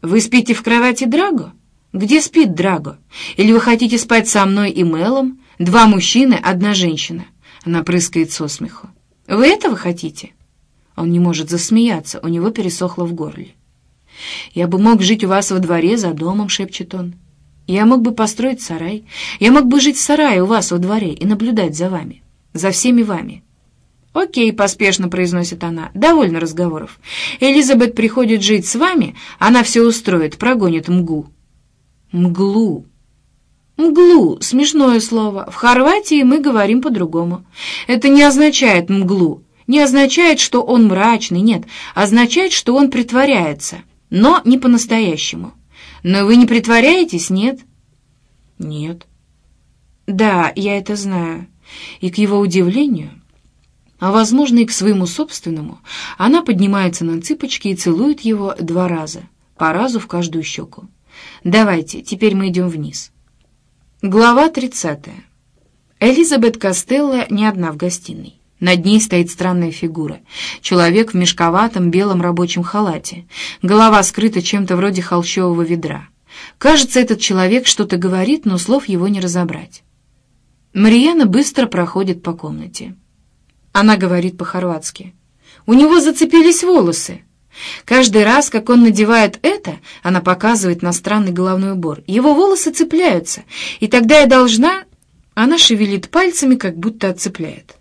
Вы спите в кровати Драго? Где спит Драго? Или вы хотите спать со мной и Мелом? Два мужчины, одна женщина. Она прыскает со смеху. Вы этого хотите? Он не может засмеяться, у него пересохло в горле. «Я бы мог жить у вас во дворе за домом», — шепчет он. «Я мог бы построить сарай. Я мог бы жить в сарае у вас во дворе и наблюдать за вами, за всеми вами». «Окей», — поспешно произносит она, — «довольно разговоров. Элизабет приходит жить с вами, она все устроит, прогонит мгу». «Мглу». «Мглу» — смешное слово. В Хорватии мы говорим по-другому. Это не означает «мглу», не означает, что он мрачный, нет, означает, что он притворяется, но не по-настоящему. Но вы не притворяетесь, нет? Нет. Да, я это знаю. И к его удивлению, а возможно и к своему собственному, она поднимается на цыпочки и целует его два раза, по разу в каждую щеку. Давайте, теперь мы идем вниз. Глава 30. Элизабет Костелло не одна в гостиной. Над ней стоит странная фигура. Человек в мешковатом белом рабочем халате. Голова скрыта чем-то вроде холщового ведра. Кажется, этот человек что-то говорит, но слов его не разобрать. Марияна быстро проходит по комнате. Она говорит по-хорватски. «У него зацепились волосы!» Каждый раз, как он надевает это, она показывает на странный головной убор. Его волосы цепляются, и тогда я должна... Она шевелит пальцами, как будто отцепляет.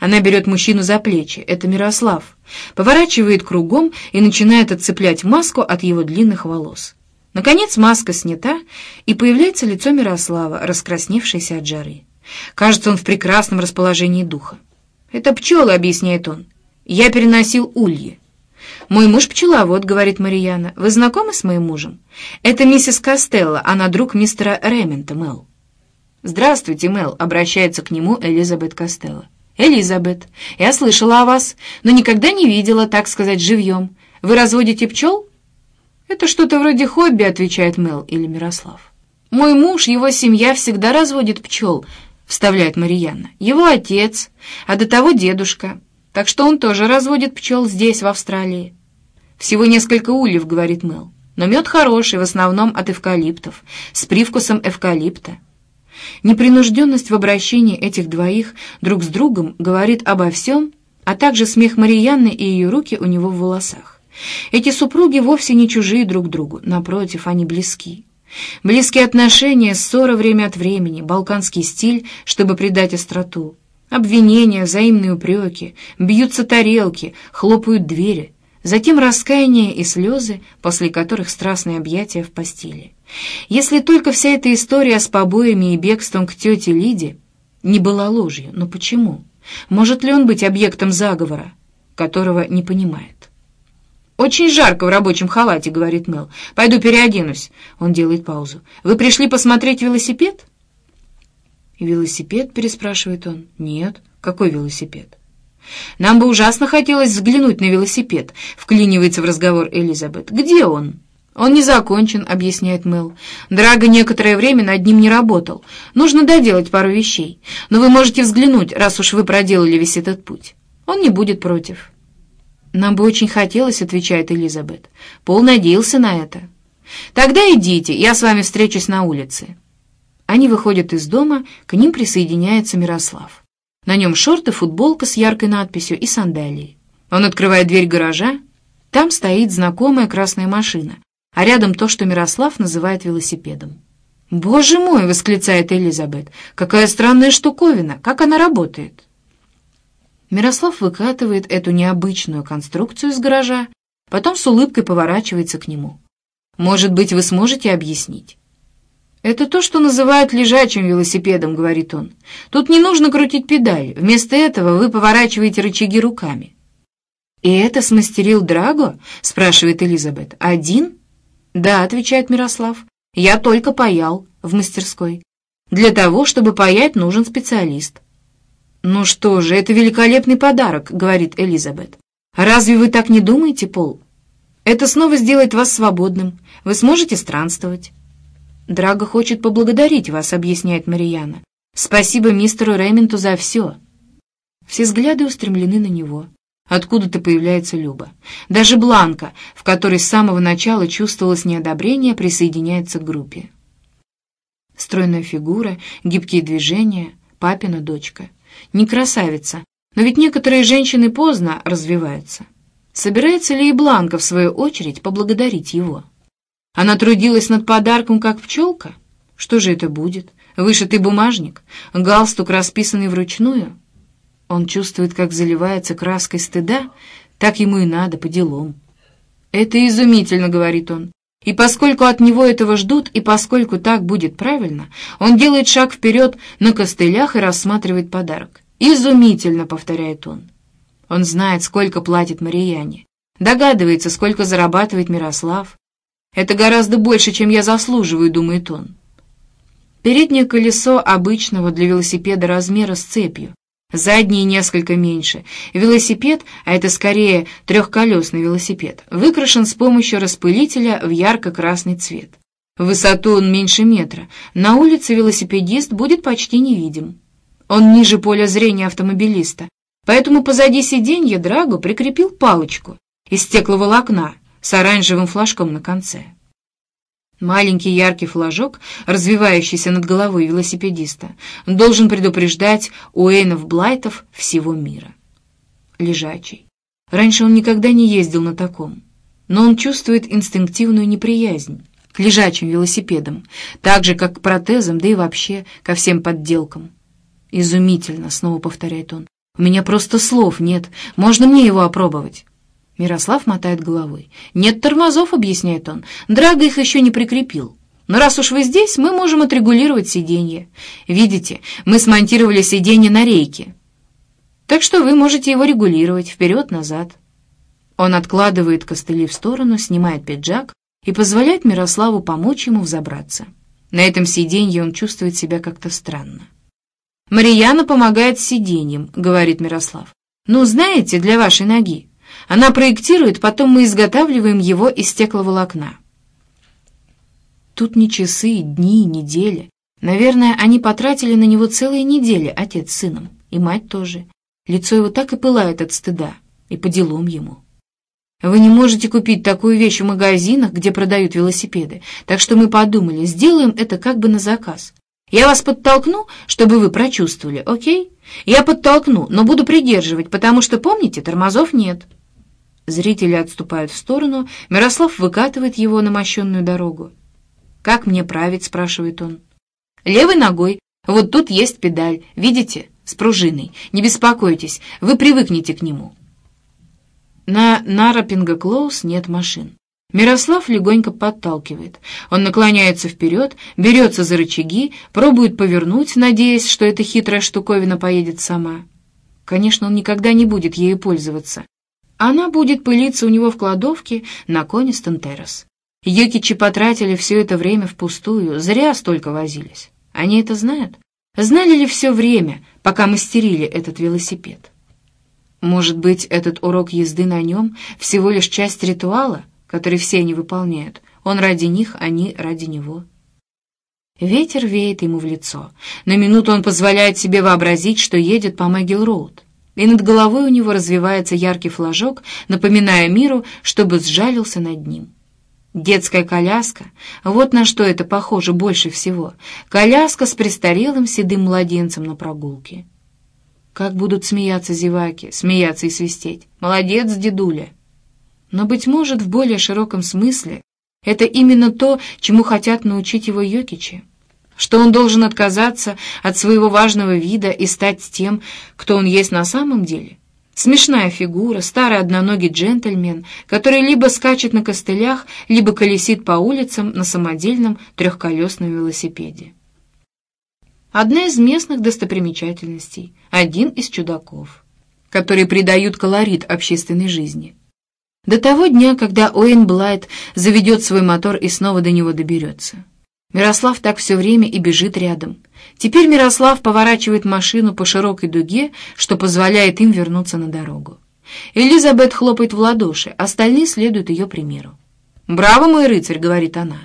Она берет мужчину за плечи, это Мирослав, поворачивает кругом и начинает отцеплять маску от его длинных волос. Наконец маска снята, и появляется лицо Мирослава, раскрасневшееся от жары. Кажется, он в прекрасном расположении духа. «Это пчелы», — объясняет он. «Я переносил ульи». «Мой муж пчеловод», — говорит Марияна. «Вы знакомы с моим мужем?» «Это миссис Костелло, она друг мистера Ремента, Мел». «Здравствуйте, Мел», — обращается к нему Элизабет Костелло. «Элизабет, я слышала о вас, но никогда не видела, так сказать, живьем. Вы разводите пчел?» «Это что-то вроде хобби», — отвечает Мел или Мирослав. «Мой муж, его семья всегда разводит пчел», — вставляет Марьяна. «Его отец, а до того дедушка. Так что он тоже разводит пчел здесь, в Австралии». «Всего несколько ульев», — говорит Мел. «Но мед хороший, в основном от эвкалиптов, с привкусом эвкалипта». Непринужденность в обращении этих двоих друг с другом говорит обо всем, а также смех Марьяны и ее руки у него в волосах. Эти супруги вовсе не чужие друг другу, напротив, они близки. Близкие отношения, ссора время от времени, балканский стиль, чтобы придать остроту. Обвинения, взаимные упреки, бьются тарелки, хлопают двери. Затем раскаяние и слезы, после которых страстные объятия в постели. Если только вся эта история с побоями и бегством к тете Лиде не была ложью, но почему? Может ли он быть объектом заговора, которого не понимает? «Очень жарко в рабочем халате», — говорит Мел. «Пойду переоденусь». Он делает паузу. «Вы пришли посмотреть велосипед?» «Велосипед?» — переспрашивает он. «Нет. Какой велосипед?» «Нам бы ужасно хотелось взглянуть на велосипед», — вклинивается в разговор Элизабет. «Где он?» «Он не закончен», — объясняет Мэл. «Драго некоторое время над ним не работал. Нужно доделать пару вещей. Но вы можете взглянуть, раз уж вы проделали весь этот путь. Он не будет против». «Нам бы очень хотелось», — отвечает Элизабет. «Пол надеялся на это». «Тогда идите, я с вами встречусь на улице». Они выходят из дома, к ним присоединяется Мирослав. На нем шорты, футболка с яркой надписью и сандалии. Он открывает дверь гаража. Там стоит знакомая красная машина, а рядом то, что Мирослав называет велосипедом. «Боже мой!» — восклицает Элизабет. «Какая странная штуковина! Как она работает?» Мирослав выкатывает эту необычную конструкцию из гаража, потом с улыбкой поворачивается к нему. «Может быть, вы сможете объяснить?» «Это то, что называют лежачим велосипедом», — говорит он. «Тут не нужно крутить педаль. Вместо этого вы поворачиваете рычаги руками». «И это смастерил Драго?» — спрашивает Элизабет. «Один?» «Да», — отвечает Мирослав, — «я только паял в мастерской. Для того, чтобы паять, нужен специалист». «Ну что же, это великолепный подарок», — говорит Элизабет. «Разве вы так не думаете, Пол? Это снова сделает вас свободным. Вы сможете странствовать». «Драго хочет поблагодарить вас», — объясняет Марияна. «Спасибо мистеру Ременту за все. Все взгляды устремлены на него. Откуда-то появляется Люба. Даже Бланка, в которой с самого начала чувствовалось неодобрение, присоединяется к группе. Стройная фигура, гибкие движения, папина дочка. Не красавица, но ведь некоторые женщины поздно развиваются. Собирается ли и Бланка, в свою очередь, поблагодарить его? Она трудилась над подарком, как пчелка? Что же это будет? Вышитый бумажник? Галстук, расписанный вручную? Он чувствует, как заливается краской стыда, так ему и надо, по делам. «Это изумительно», — говорит он. И поскольку от него этого ждут, и поскольку так будет правильно, он делает шаг вперед на костылях и рассматривает подарок. «Изумительно», — повторяет он. Он знает, сколько платит Марияне. Догадывается, сколько зарабатывает Мирослав. «Это гораздо больше, чем я заслуживаю», — думает он. Переднее колесо обычного для велосипеда размера с цепью. Задние несколько меньше. Велосипед, а это скорее трехколесный велосипед, выкрашен с помощью распылителя в ярко-красный цвет. В высоту он меньше метра. На улице велосипедист будет почти невидим. Он ниже поля зрения автомобилиста, поэтому позади сиденья Драго прикрепил палочку из стекловолокна с оранжевым флажком на конце. Маленький яркий флажок, развивающийся над головой велосипедиста, должен предупреждать Уэйнов-Блайтов всего мира. Лежачий. Раньше он никогда не ездил на таком, но он чувствует инстинктивную неприязнь к лежачим велосипедам, так же, как к протезам, да и вообще ко всем подделкам. «Изумительно», — снова повторяет он. «У меня просто слов нет. Можно мне его опробовать?» Мирослав мотает головой. «Нет тормозов», — объясняет он. «Драго их еще не прикрепил. Но раз уж вы здесь, мы можем отрегулировать сиденье. Видите, мы смонтировали сиденье на рейке. Так что вы можете его регулировать вперед-назад». Он откладывает костыли в сторону, снимает пиджак и позволяет Мирославу помочь ему взобраться. На этом сиденье он чувствует себя как-то странно. «Марияна помогает сиденьем», — говорит Мирослав. «Ну, знаете, для вашей ноги». Она проектирует, потом мы изготавливаем его из стекловолокна. Тут не часы, дни, недели. Наверное, они потратили на него целые недели, отец с сыном, и мать тоже. Лицо его так и пылает от стыда, и по делам ему. Вы не можете купить такую вещь в магазинах, где продают велосипеды, так что мы подумали, сделаем это как бы на заказ. Я вас подтолкну, чтобы вы прочувствовали, окей? Я подтолкну, но буду придерживать, потому что, помните, тормозов нет». Зрители отступают в сторону, Мирослав выкатывает его на мощенную дорогу. «Как мне править?» — спрашивает он. «Левой ногой. Вот тут есть педаль. Видите? С пружиной. Не беспокойтесь, вы привыкнете к нему». На Нарапинга Клоус нет машин. Мирослав легонько подталкивает. Он наклоняется вперед, берется за рычаги, пробует повернуть, надеясь, что эта хитрая штуковина поедет сама. Конечно, он никогда не будет ею пользоваться. Она будет пылиться у него в кладовке на Конистон Террас. Йокичи потратили все это время впустую, зря столько возились. Они это знают? Знали ли все время, пока мастерили этот велосипед? Может быть, этот урок езды на нем всего лишь часть ритуала, который все они выполняют? Он ради них, они ради него. Ветер веет ему в лицо. На минуту он позволяет себе вообразить, что едет по Мэггил-Роуд и над головой у него развивается яркий флажок, напоминая миру, чтобы сжалился над ним. Детская коляска, вот на что это похоже больше всего. Коляска с престарелым седым младенцем на прогулке. Как будут смеяться зеваки, смеяться и свистеть. Молодец, дедуля! Но, быть может, в более широком смысле это именно то, чему хотят научить его Йокичи что он должен отказаться от своего важного вида и стать тем, кто он есть на самом деле. Смешная фигура, старый одноногий джентльмен, который либо скачет на костылях, либо колесит по улицам на самодельном трехколесном велосипеде. Одна из местных достопримечательностей, один из чудаков, которые придают колорит общественной жизни. До того дня, когда Оуэн Блайт заведет свой мотор и снова до него доберется. Мирослав так все время и бежит рядом. Теперь Мирослав поворачивает машину по широкой дуге, что позволяет им вернуться на дорогу. Элизабет хлопает в ладоши, остальные следуют ее примеру. «Браво, мой рыцарь!» — говорит она.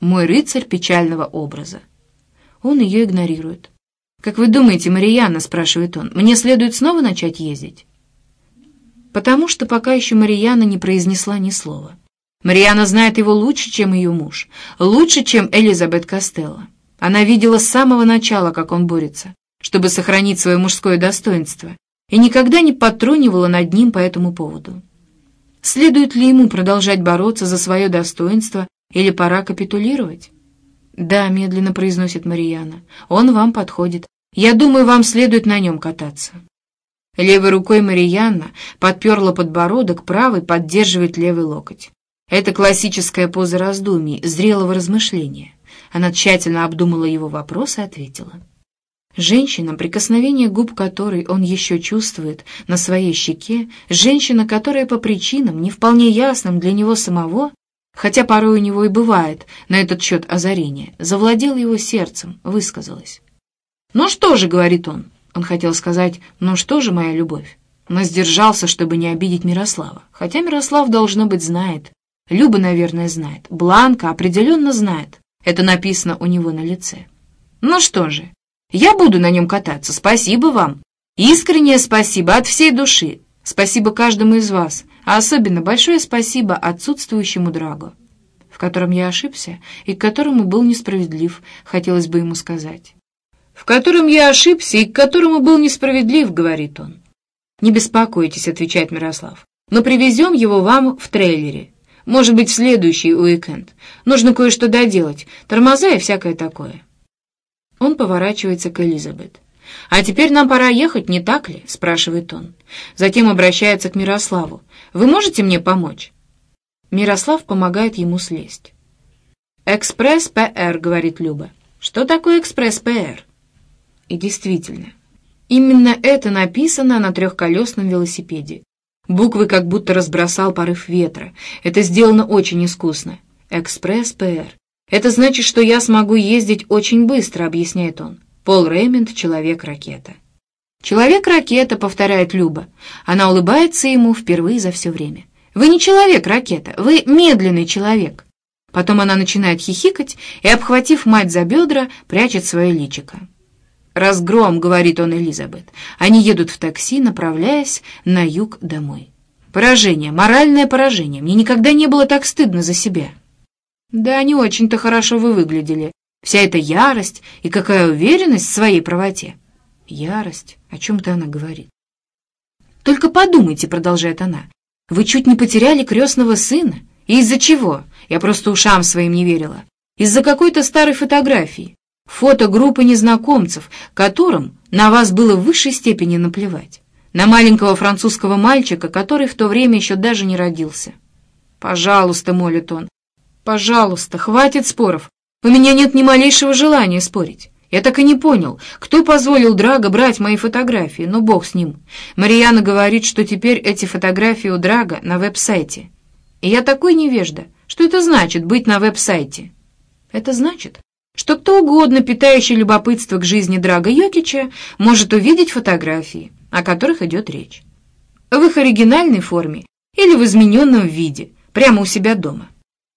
«Мой рыцарь печального образа». Он ее игнорирует. «Как вы думаете, Марияна?» — спрашивает он. «Мне следует снова начать ездить?» Потому что пока еще Марияна не произнесла ни слова. Марияна знает его лучше, чем ее муж, лучше, чем Элизабет Костелло. Она видела с самого начала, как он борется, чтобы сохранить свое мужское достоинство, и никогда не подтрунивала над ним по этому поводу. Следует ли ему продолжать бороться за свое достоинство или пора капитулировать? «Да», — медленно произносит Марияна, — «он вам подходит. Я думаю, вам следует на нем кататься». Левой рукой Марияна подперла подбородок, правой поддерживает левый локоть. Это классическая поза раздумий, зрелого размышления. Она тщательно обдумала его вопрос и ответила. Женщина, прикосновение губ которой он еще чувствует на своей щеке, женщина, которая по причинам, не вполне ясным для него самого, хотя порой у него и бывает на этот счет озарение, завладела его сердцем, высказалась. «Ну что же», — говорит он, — он хотел сказать «ну что же, моя любовь», но сдержался, чтобы не обидеть Мирослава, хотя Мирослав, должно быть, знает. Люба, наверное, знает, Бланка определенно знает. Это написано у него на лице. Ну что же, я буду на нем кататься, спасибо вам. Искреннее спасибо от всей души. Спасибо каждому из вас, а особенно большое спасибо отсутствующему Драгу, в котором я ошибся и к которому был несправедлив, хотелось бы ему сказать. «В котором я ошибся и к которому был несправедлив», — говорит он. «Не беспокойтесь», — отвечает Мирослав. «Мы привезем его вам в трейлере. Может быть, в следующий уикенд. Нужно кое-что доделать, тормоза и всякое такое». Он поворачивается к Элизабет. «А теперь нам пора ехать, не так ли?» — спрашивает он. Затем обращается к Мирославу. «Вы можете мне помочь?» Мирослав помогает ему слезть. «Экспресс ПР», — говорит Люба. «Что такое экспресс ПР?» И действительно, именно это написано на трехколесном велосипеде. Буквы как будто разбросал порыв ветра. Это сделано очень искусно. «Экспресс ПР». «Это значит, что я смогу ездить очень быстро», — объясняет он. Пол Реймонд — человек-ракета. «Человек-ракета», — повторяет Люба. Она улыбается ему впервые за все время. «Вы не человек-ракета, вы медленный человек». Потом она начинает хихикать и, обхватив мать за бедра, прячет свое личико. «Разгром», — говорит он Элизабет. Они едут в такси, направляясь на юг домой. «Поражение, моральное поражение. Мне никогда не было так стыдно за себя». «Да, не очень-то хорошо вы выглядели. Вся эта ярость и какая уверенность в своей правоте». «Ярость? О чем-то она говорит». «Только подумайте», — продолжает она. «Вы чуть не потеряли крестного сына. И из-за чего? Я просто ушам своим не верила. Из-за какой-то старой фотографии. Фото группы незнакомцев, которым на вас было в высшей степени наплевать. На маленького французского мальчика, который в то время еще даже не родился. «Пожалуйста», — молит он, — «пожалуйста, хватит споров. У меня нет ни малейшего желания спорить. Я так и не понял, кто позволил Драго брать мои фотографии, но бог с ним. Марьяна говорит, что теперь эти фотографии у Драга на веб-сайте. И я такой невежда. Что это значит быть на веб-сайте? Это значит, что кто угодно, питающий любопытство к жизни Драга Йокича, может увидеть фотографии, о которых идет речь. В их оригинальной форме или в измененном виде, прямо у себя дома.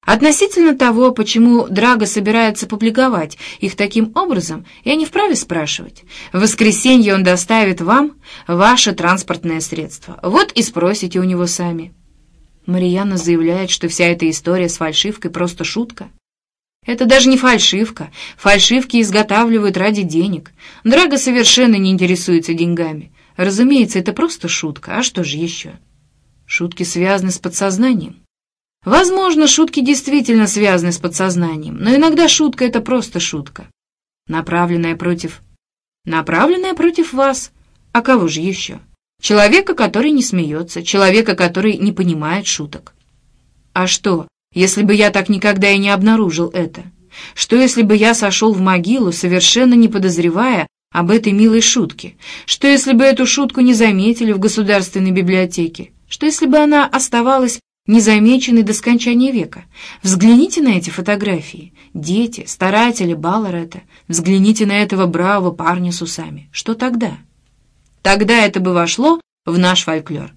Относительно того, почему Драго собирается публиковать их таким образом, я не вправе спрашивать. В воскресенье он доставит вам ваше транспортное средство. Вот и спросите у него сами. Марьяна заявляет, что вся эта история с фальшивкой просто шутка. Это даже не фальшивка. Фальшивки изготавливают ради денег. Драго совершенно не интересуется деньгами. Разумеется, это просто шутка. А что же еще? Шутки связаны с подсознанием. Возможно, шутки действительно связаны с подсознанием, но иногда шутка — это просто шутка. Направленная против... Направленная против вас. А кого же еще? Человека, который не смеется, человека, который не понимает шуток. А что, если бы я так никогда и не обнаружил это? Что если бы я сошел в могилу, совершенно не подозревая об этой милой шутке? Что если бы эту шутку не заметили в государственной библиотеке? Что если бы она оставалась незамеченной до скончания века? Взгляните на эти фотографии. Дети, старатели Балларета. Взгляните на этого бравого парня с усами. Что тогда? Тогда это бы вошло в наш фольклор.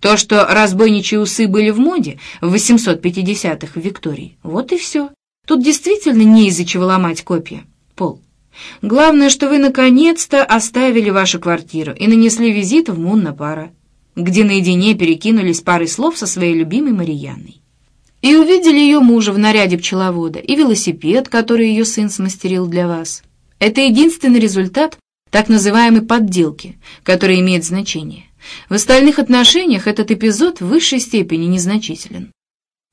То, что разбойничьи усы были в моде в 850-х в Виктории, вот и все. Тут действительно не из-за чего ломать копья. Пол. Главное, что вы наконец-то оставили вашу квартиру и нанесли визит в Мунна-Пара, где наедине перекинулись парой слов со своей любимой Марьяной. И увидели ее мужа в наряде пчеловода и велосипед, который ее сын смастерил для вас. Это единственный результат так называемой подделки, который имеет значение. В остальных отношениях этот эпизод в высшей степени незначителен.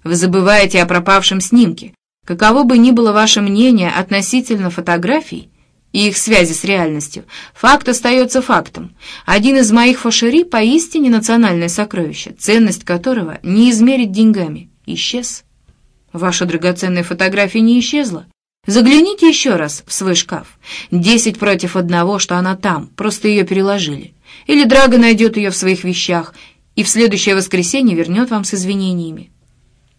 Вы забываете о пропавшем снимке. Каково бы ни было ваше мнение относительно фотографий и их связи с реальностью, факт остается фактом. Один из моих фашери поистине национальное сокровище, ценность которого не измерить деньгами, исчез. Ваша драгоценная фотография не исчезла. Загляните еще раз в свой шкаф. Десять против одного, что она там, просто ее переложили. Или Драго найдет ее в своих вещах и в следующее воскресенье вернет вам с извинениями.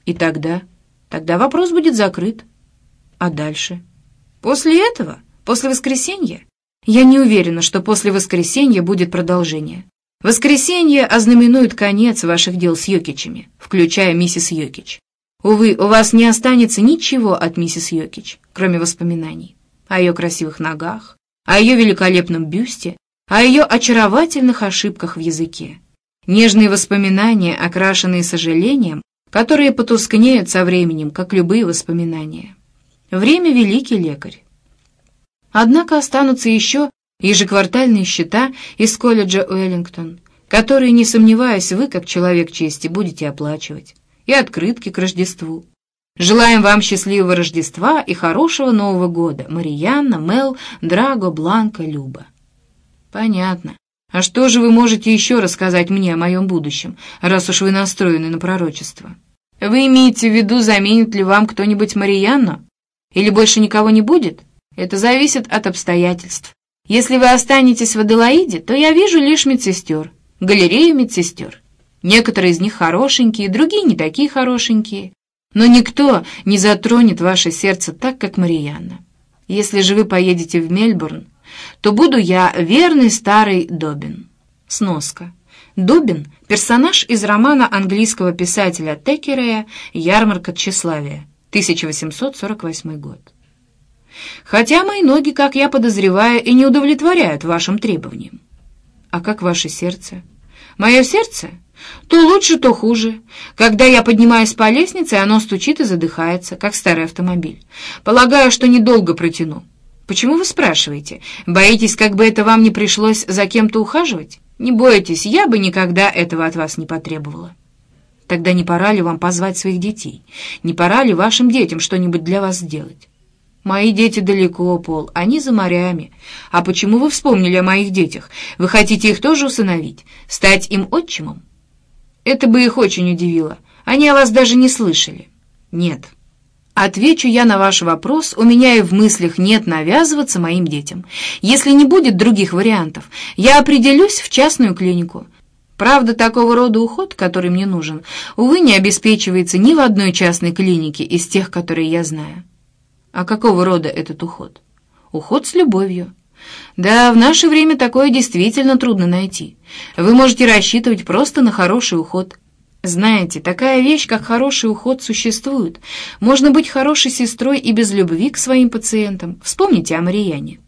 И тогда, тогда вопрос будет закрыт. А дальше? После этого, после воскресенья? Я не уверена, что после воскресенья будет продолжение. Воскресенье ознаменует конец ваших дел с Йокичами, включая миссис Йокич. Увы, у вас не останется ничего от миссис Йокич, кроме воспоминаний о ее красивых ногах, о ее великолепном бюсте, о ее очаровательных ошибках в языке. Нежные воспоминания, окрашенные сожалением, которые потускнеют со временем, как любые воспоминания. Время — великий лекарь. Однако останутся еще ежеквартальные счета из колледжа Уэллингтон, которые, не сомневаясь, вы, как человек чести, будете оплачивать, и открытки к Рождеству. Желаем вам счастливого Рождества и хорошего Нового года, Марианна, Мел, Драго, Бланка, Люба. Понятно. А что же вы можете еще рассказать мне о моем будущем, раз уж вы настроены на пророчество? Вы имеете в виду, заменит ли вам кто-нибудь Марианну? Или больше никого не будет? Это зависит от обстоятельств. Если вы останетесь в Аделаиде, то я вижу лишь медсестер, галерею медсестер. Некоторые из них хорошенькие, другие не такие хорошенькие. Но никто не затронет ваше сердце так, как Марианна. Если же вы поедете в Мельбурн, то буду я верный старый Добин. Сноска. Добин — персонаж из романа английского писателя Текерея «Ярмарка тщеславия», 1848 год. Хотя мои ноги, как я подозреваю, и не удовлетворяют вашим требованиям. А как ваше сердце? Мое сердце? То лучше, то хуже. Когда я поднимаюсь по лестнице, оно стучит и задыхается, как старый автомобиль. Полагаю, что недолго протяну. Почему вы спрашиваете? Боитесь, как бы это вам не пришлось за кем-то ухаживать? Не бойтесь, я бы никогда этого от вас не потребовала. Тогда не пора ли вам позвать своих детей? Не пора ли вашим детям что-нибудь для вас сделать? Мои дети далеко, Пол, они за морями. А почему вы вспомнили о моих детях? Вы хотите их тоже усыновить? Стать им отчимом? Это бы их очень удивило. Они о вас даже не слышали. Нет. Отвечу я на ваш вопрос, у меня и в мыслях нет навязываться моим детям. Если не будет других вариантов, я определюсь в частную клинику. Правда, такого рода уход, который мне нужен, увы, не обеспечивается ни в одной частной клинике из тех, которые я знаю. А какого рода этот уход? Уход с любовью. Да, в наше время такое действительно трудно найти. Вы можете рассчитывать просто на хороший уход. Знаете, такая вещь, как хороший уход, существует. Можно быть хорошей сестрой и без любви к своим пациентам. Вспомните о Марияне.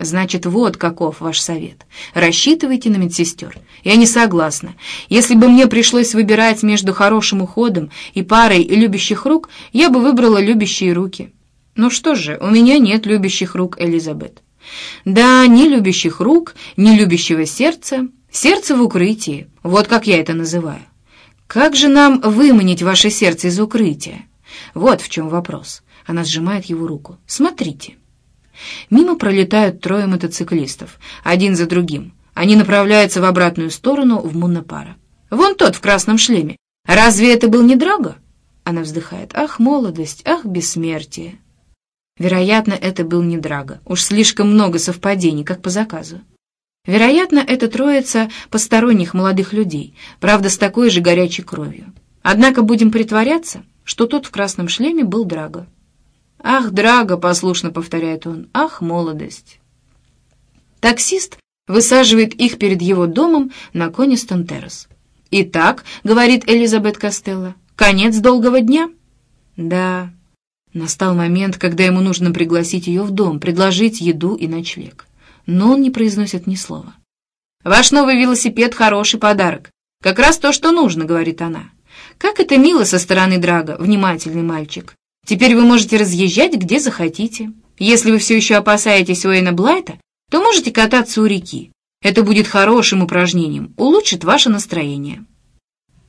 Значит, вот каков ваш совет. Рассчитывайте на медсестер. Я не согласна. Если бы мне пришлось выбирать между хорошим уходом и парой любящих рук, я бы выбрала любящие руки. Ну что же, у меня нет любящих рук, Элизабет. Да, ни любящих рук, ни любящего сердца. Сердце в укрытии, вот как я это называю. Как же нам выманить ваше сердце из укрытия? Вот в чем вопрос. Она сжимает его руку. Смотрите. Мимо пролетают трое мотоциклистов, один за другим. Они направляются в обратную сторону в Муннапара. Вон тот в красном шлеме. Разве это был не Драго? Она вздыхает. Ах, молодость, ах, бессмертие. Вероятно, это был не Драго. Уж слишком много совпадений, как по заказу. Вероятно, это троица посторонних молодых людей, правда, с такой же горячей кровью. Однако будем притворяться, что тот в красном шлеме был Драго. «Ах, Драго!» — послушно повторяет он. «Ах, молодость!» Таксист высаживает их перед его домом на Конистон-Террас. «Итак», — говорит Элизабет Костелло, — «конец долгого дня?» «Да, Настал момент, когда ему нужно пригласить ее в дом, предложить еду и ночлег. Но он не произносит ни слова. «Ваш новый велосипед — хороший подарок. Как раз то, что нужно», — говорит она. «Как это мило со стороны Драга, внимательный мальчик. Теперь вы можете разъезжать, где захотите. Если вы все еще опасаетесь Уэйна Блайта, то можете кататься у реки. Это будет хорошим упражнением, улучшит ваше настроение.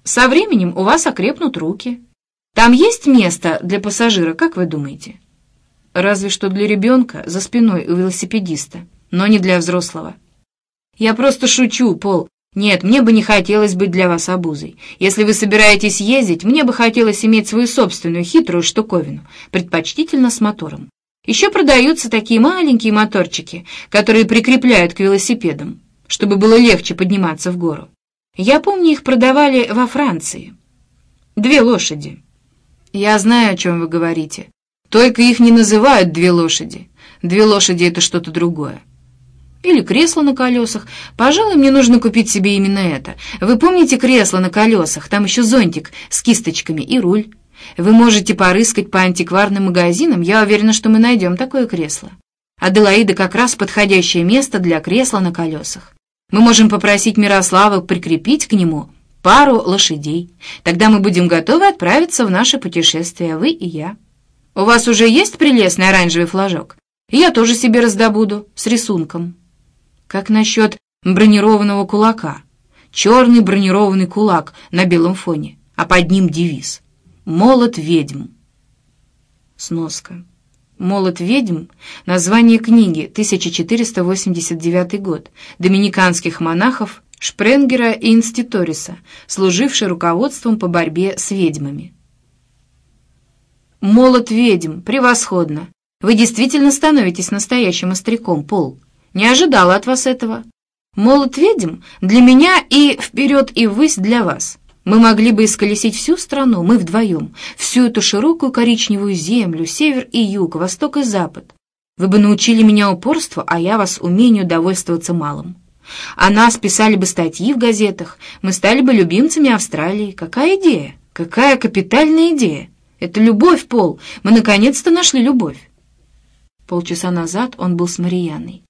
Со временем у вас окрепнут руки». Там есть место для пассажира, как вы думаете? Разве что для ребенка за спиной у велосипедиста, но не для взрослого. Я просто шучу, Пол. Нет, мне бы не хотелось быть для вас обузой. Если вы собираетесь ездить, мне бы хотелось иметь свою собственную хитрую штуковину, предпочтительно с мотором. Еще продаются такие маленькие моторчики, которые прикрепляют к велосипедам, чтобы было легче подниматься в гору. Я помню, их продавали во Франции. Две лошади. «Я знаю, о чем вы говорите. Только их не называют две лошади. Две лошади — это что-то другое. Или кресло на колесах. Пожалуй, мне нужно купить себе именно это. Вы помните кресло на колесах? Там еще зонтик с кисточками и руль. Вы можете порыскать по антикварным магазинам. Я уверена, что мы найдем такое кресло. Аделаида как раз подходящее место для кресла на колесах. Мы можем попросить Мирослава прикрепить к нему пару лошадей. Тогда мы будем готовы отправиться в наше путешествие, вы и я. У вас уже есть прелестный оранжевый флажок? Я тоже себе раздобуду, с рисунком. Как насчет бронированного кулака? Черный бронированный кулак на белом фоне, а под ним девиз «Молот ведьм». Сноска. «Молот ведьм» — название книги, 1489 год, доминиканских монахов Шпренгера и Инститориса, служивший руководством по борьбе с ведьмами. «Молот ведьм! Превосходно! Вы действительно становитесь настоящим остряком, Пол. Не ожидала от вас этого. Молот ведьм для меня и вперед и ввысь для вас. Мы могли бы исколесить всю страну, мы вдвоем, всю эту широкую коричневую землю, север и юг, восток и запад. Вы бы научили меня упорству, а я вас умению довольствоваться малым. О нас писали бы статьи в газетах, мы стали бы любимцами Австралии. Какая идея? Какая капитальная идея? Это любовь, Пол. Мы наконец-то нашли любовь. Полчаса назад он был с Марияной.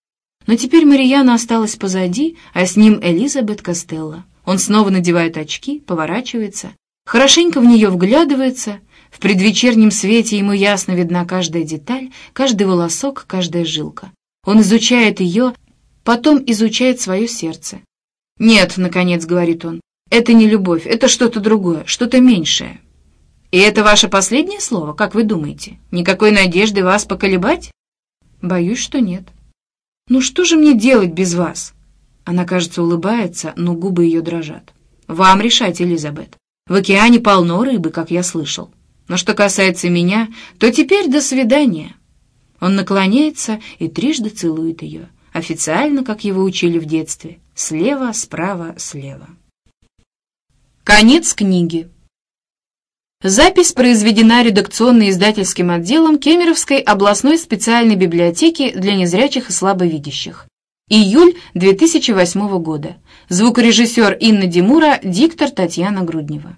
Но теперь Марияна осталась позади, а с ним Элизабет Костелло. Он снова надевает очки, поворачивается, хорошенько в нее вглядывается. В предвечернем свете ему ясно видна каждая деталь, каждый волосок, каждая жилка. Он изучает ее, потом изучает свое сердце. «Нет», — наконец говорит он, — «это не любовь, это что-то другое, что-то меньшее». «И это ваше последнее слово, как вы думаете? Никакой надежды вас поколебать?» «Боюсь, что нет». «Ну что же мне делать без вас?» Она, кажется, улыбается, но губы ее дрожат. «Вам решать, Элизабет. В океане полно рыбы, как я слышал. Но что касается меня, то теперь до свидания». Он наклоняется и трижды целует ее официально, как его учили в детстве, слева, справа, слева. Конец книги. Запись произведена редакционно-издательским отделом Кемеровской областной специальной библиотеки для незрячих и слабовидящих. Июль 2008 года. Звукорежиссер Инна Димура, диктор Татьяна Груднева.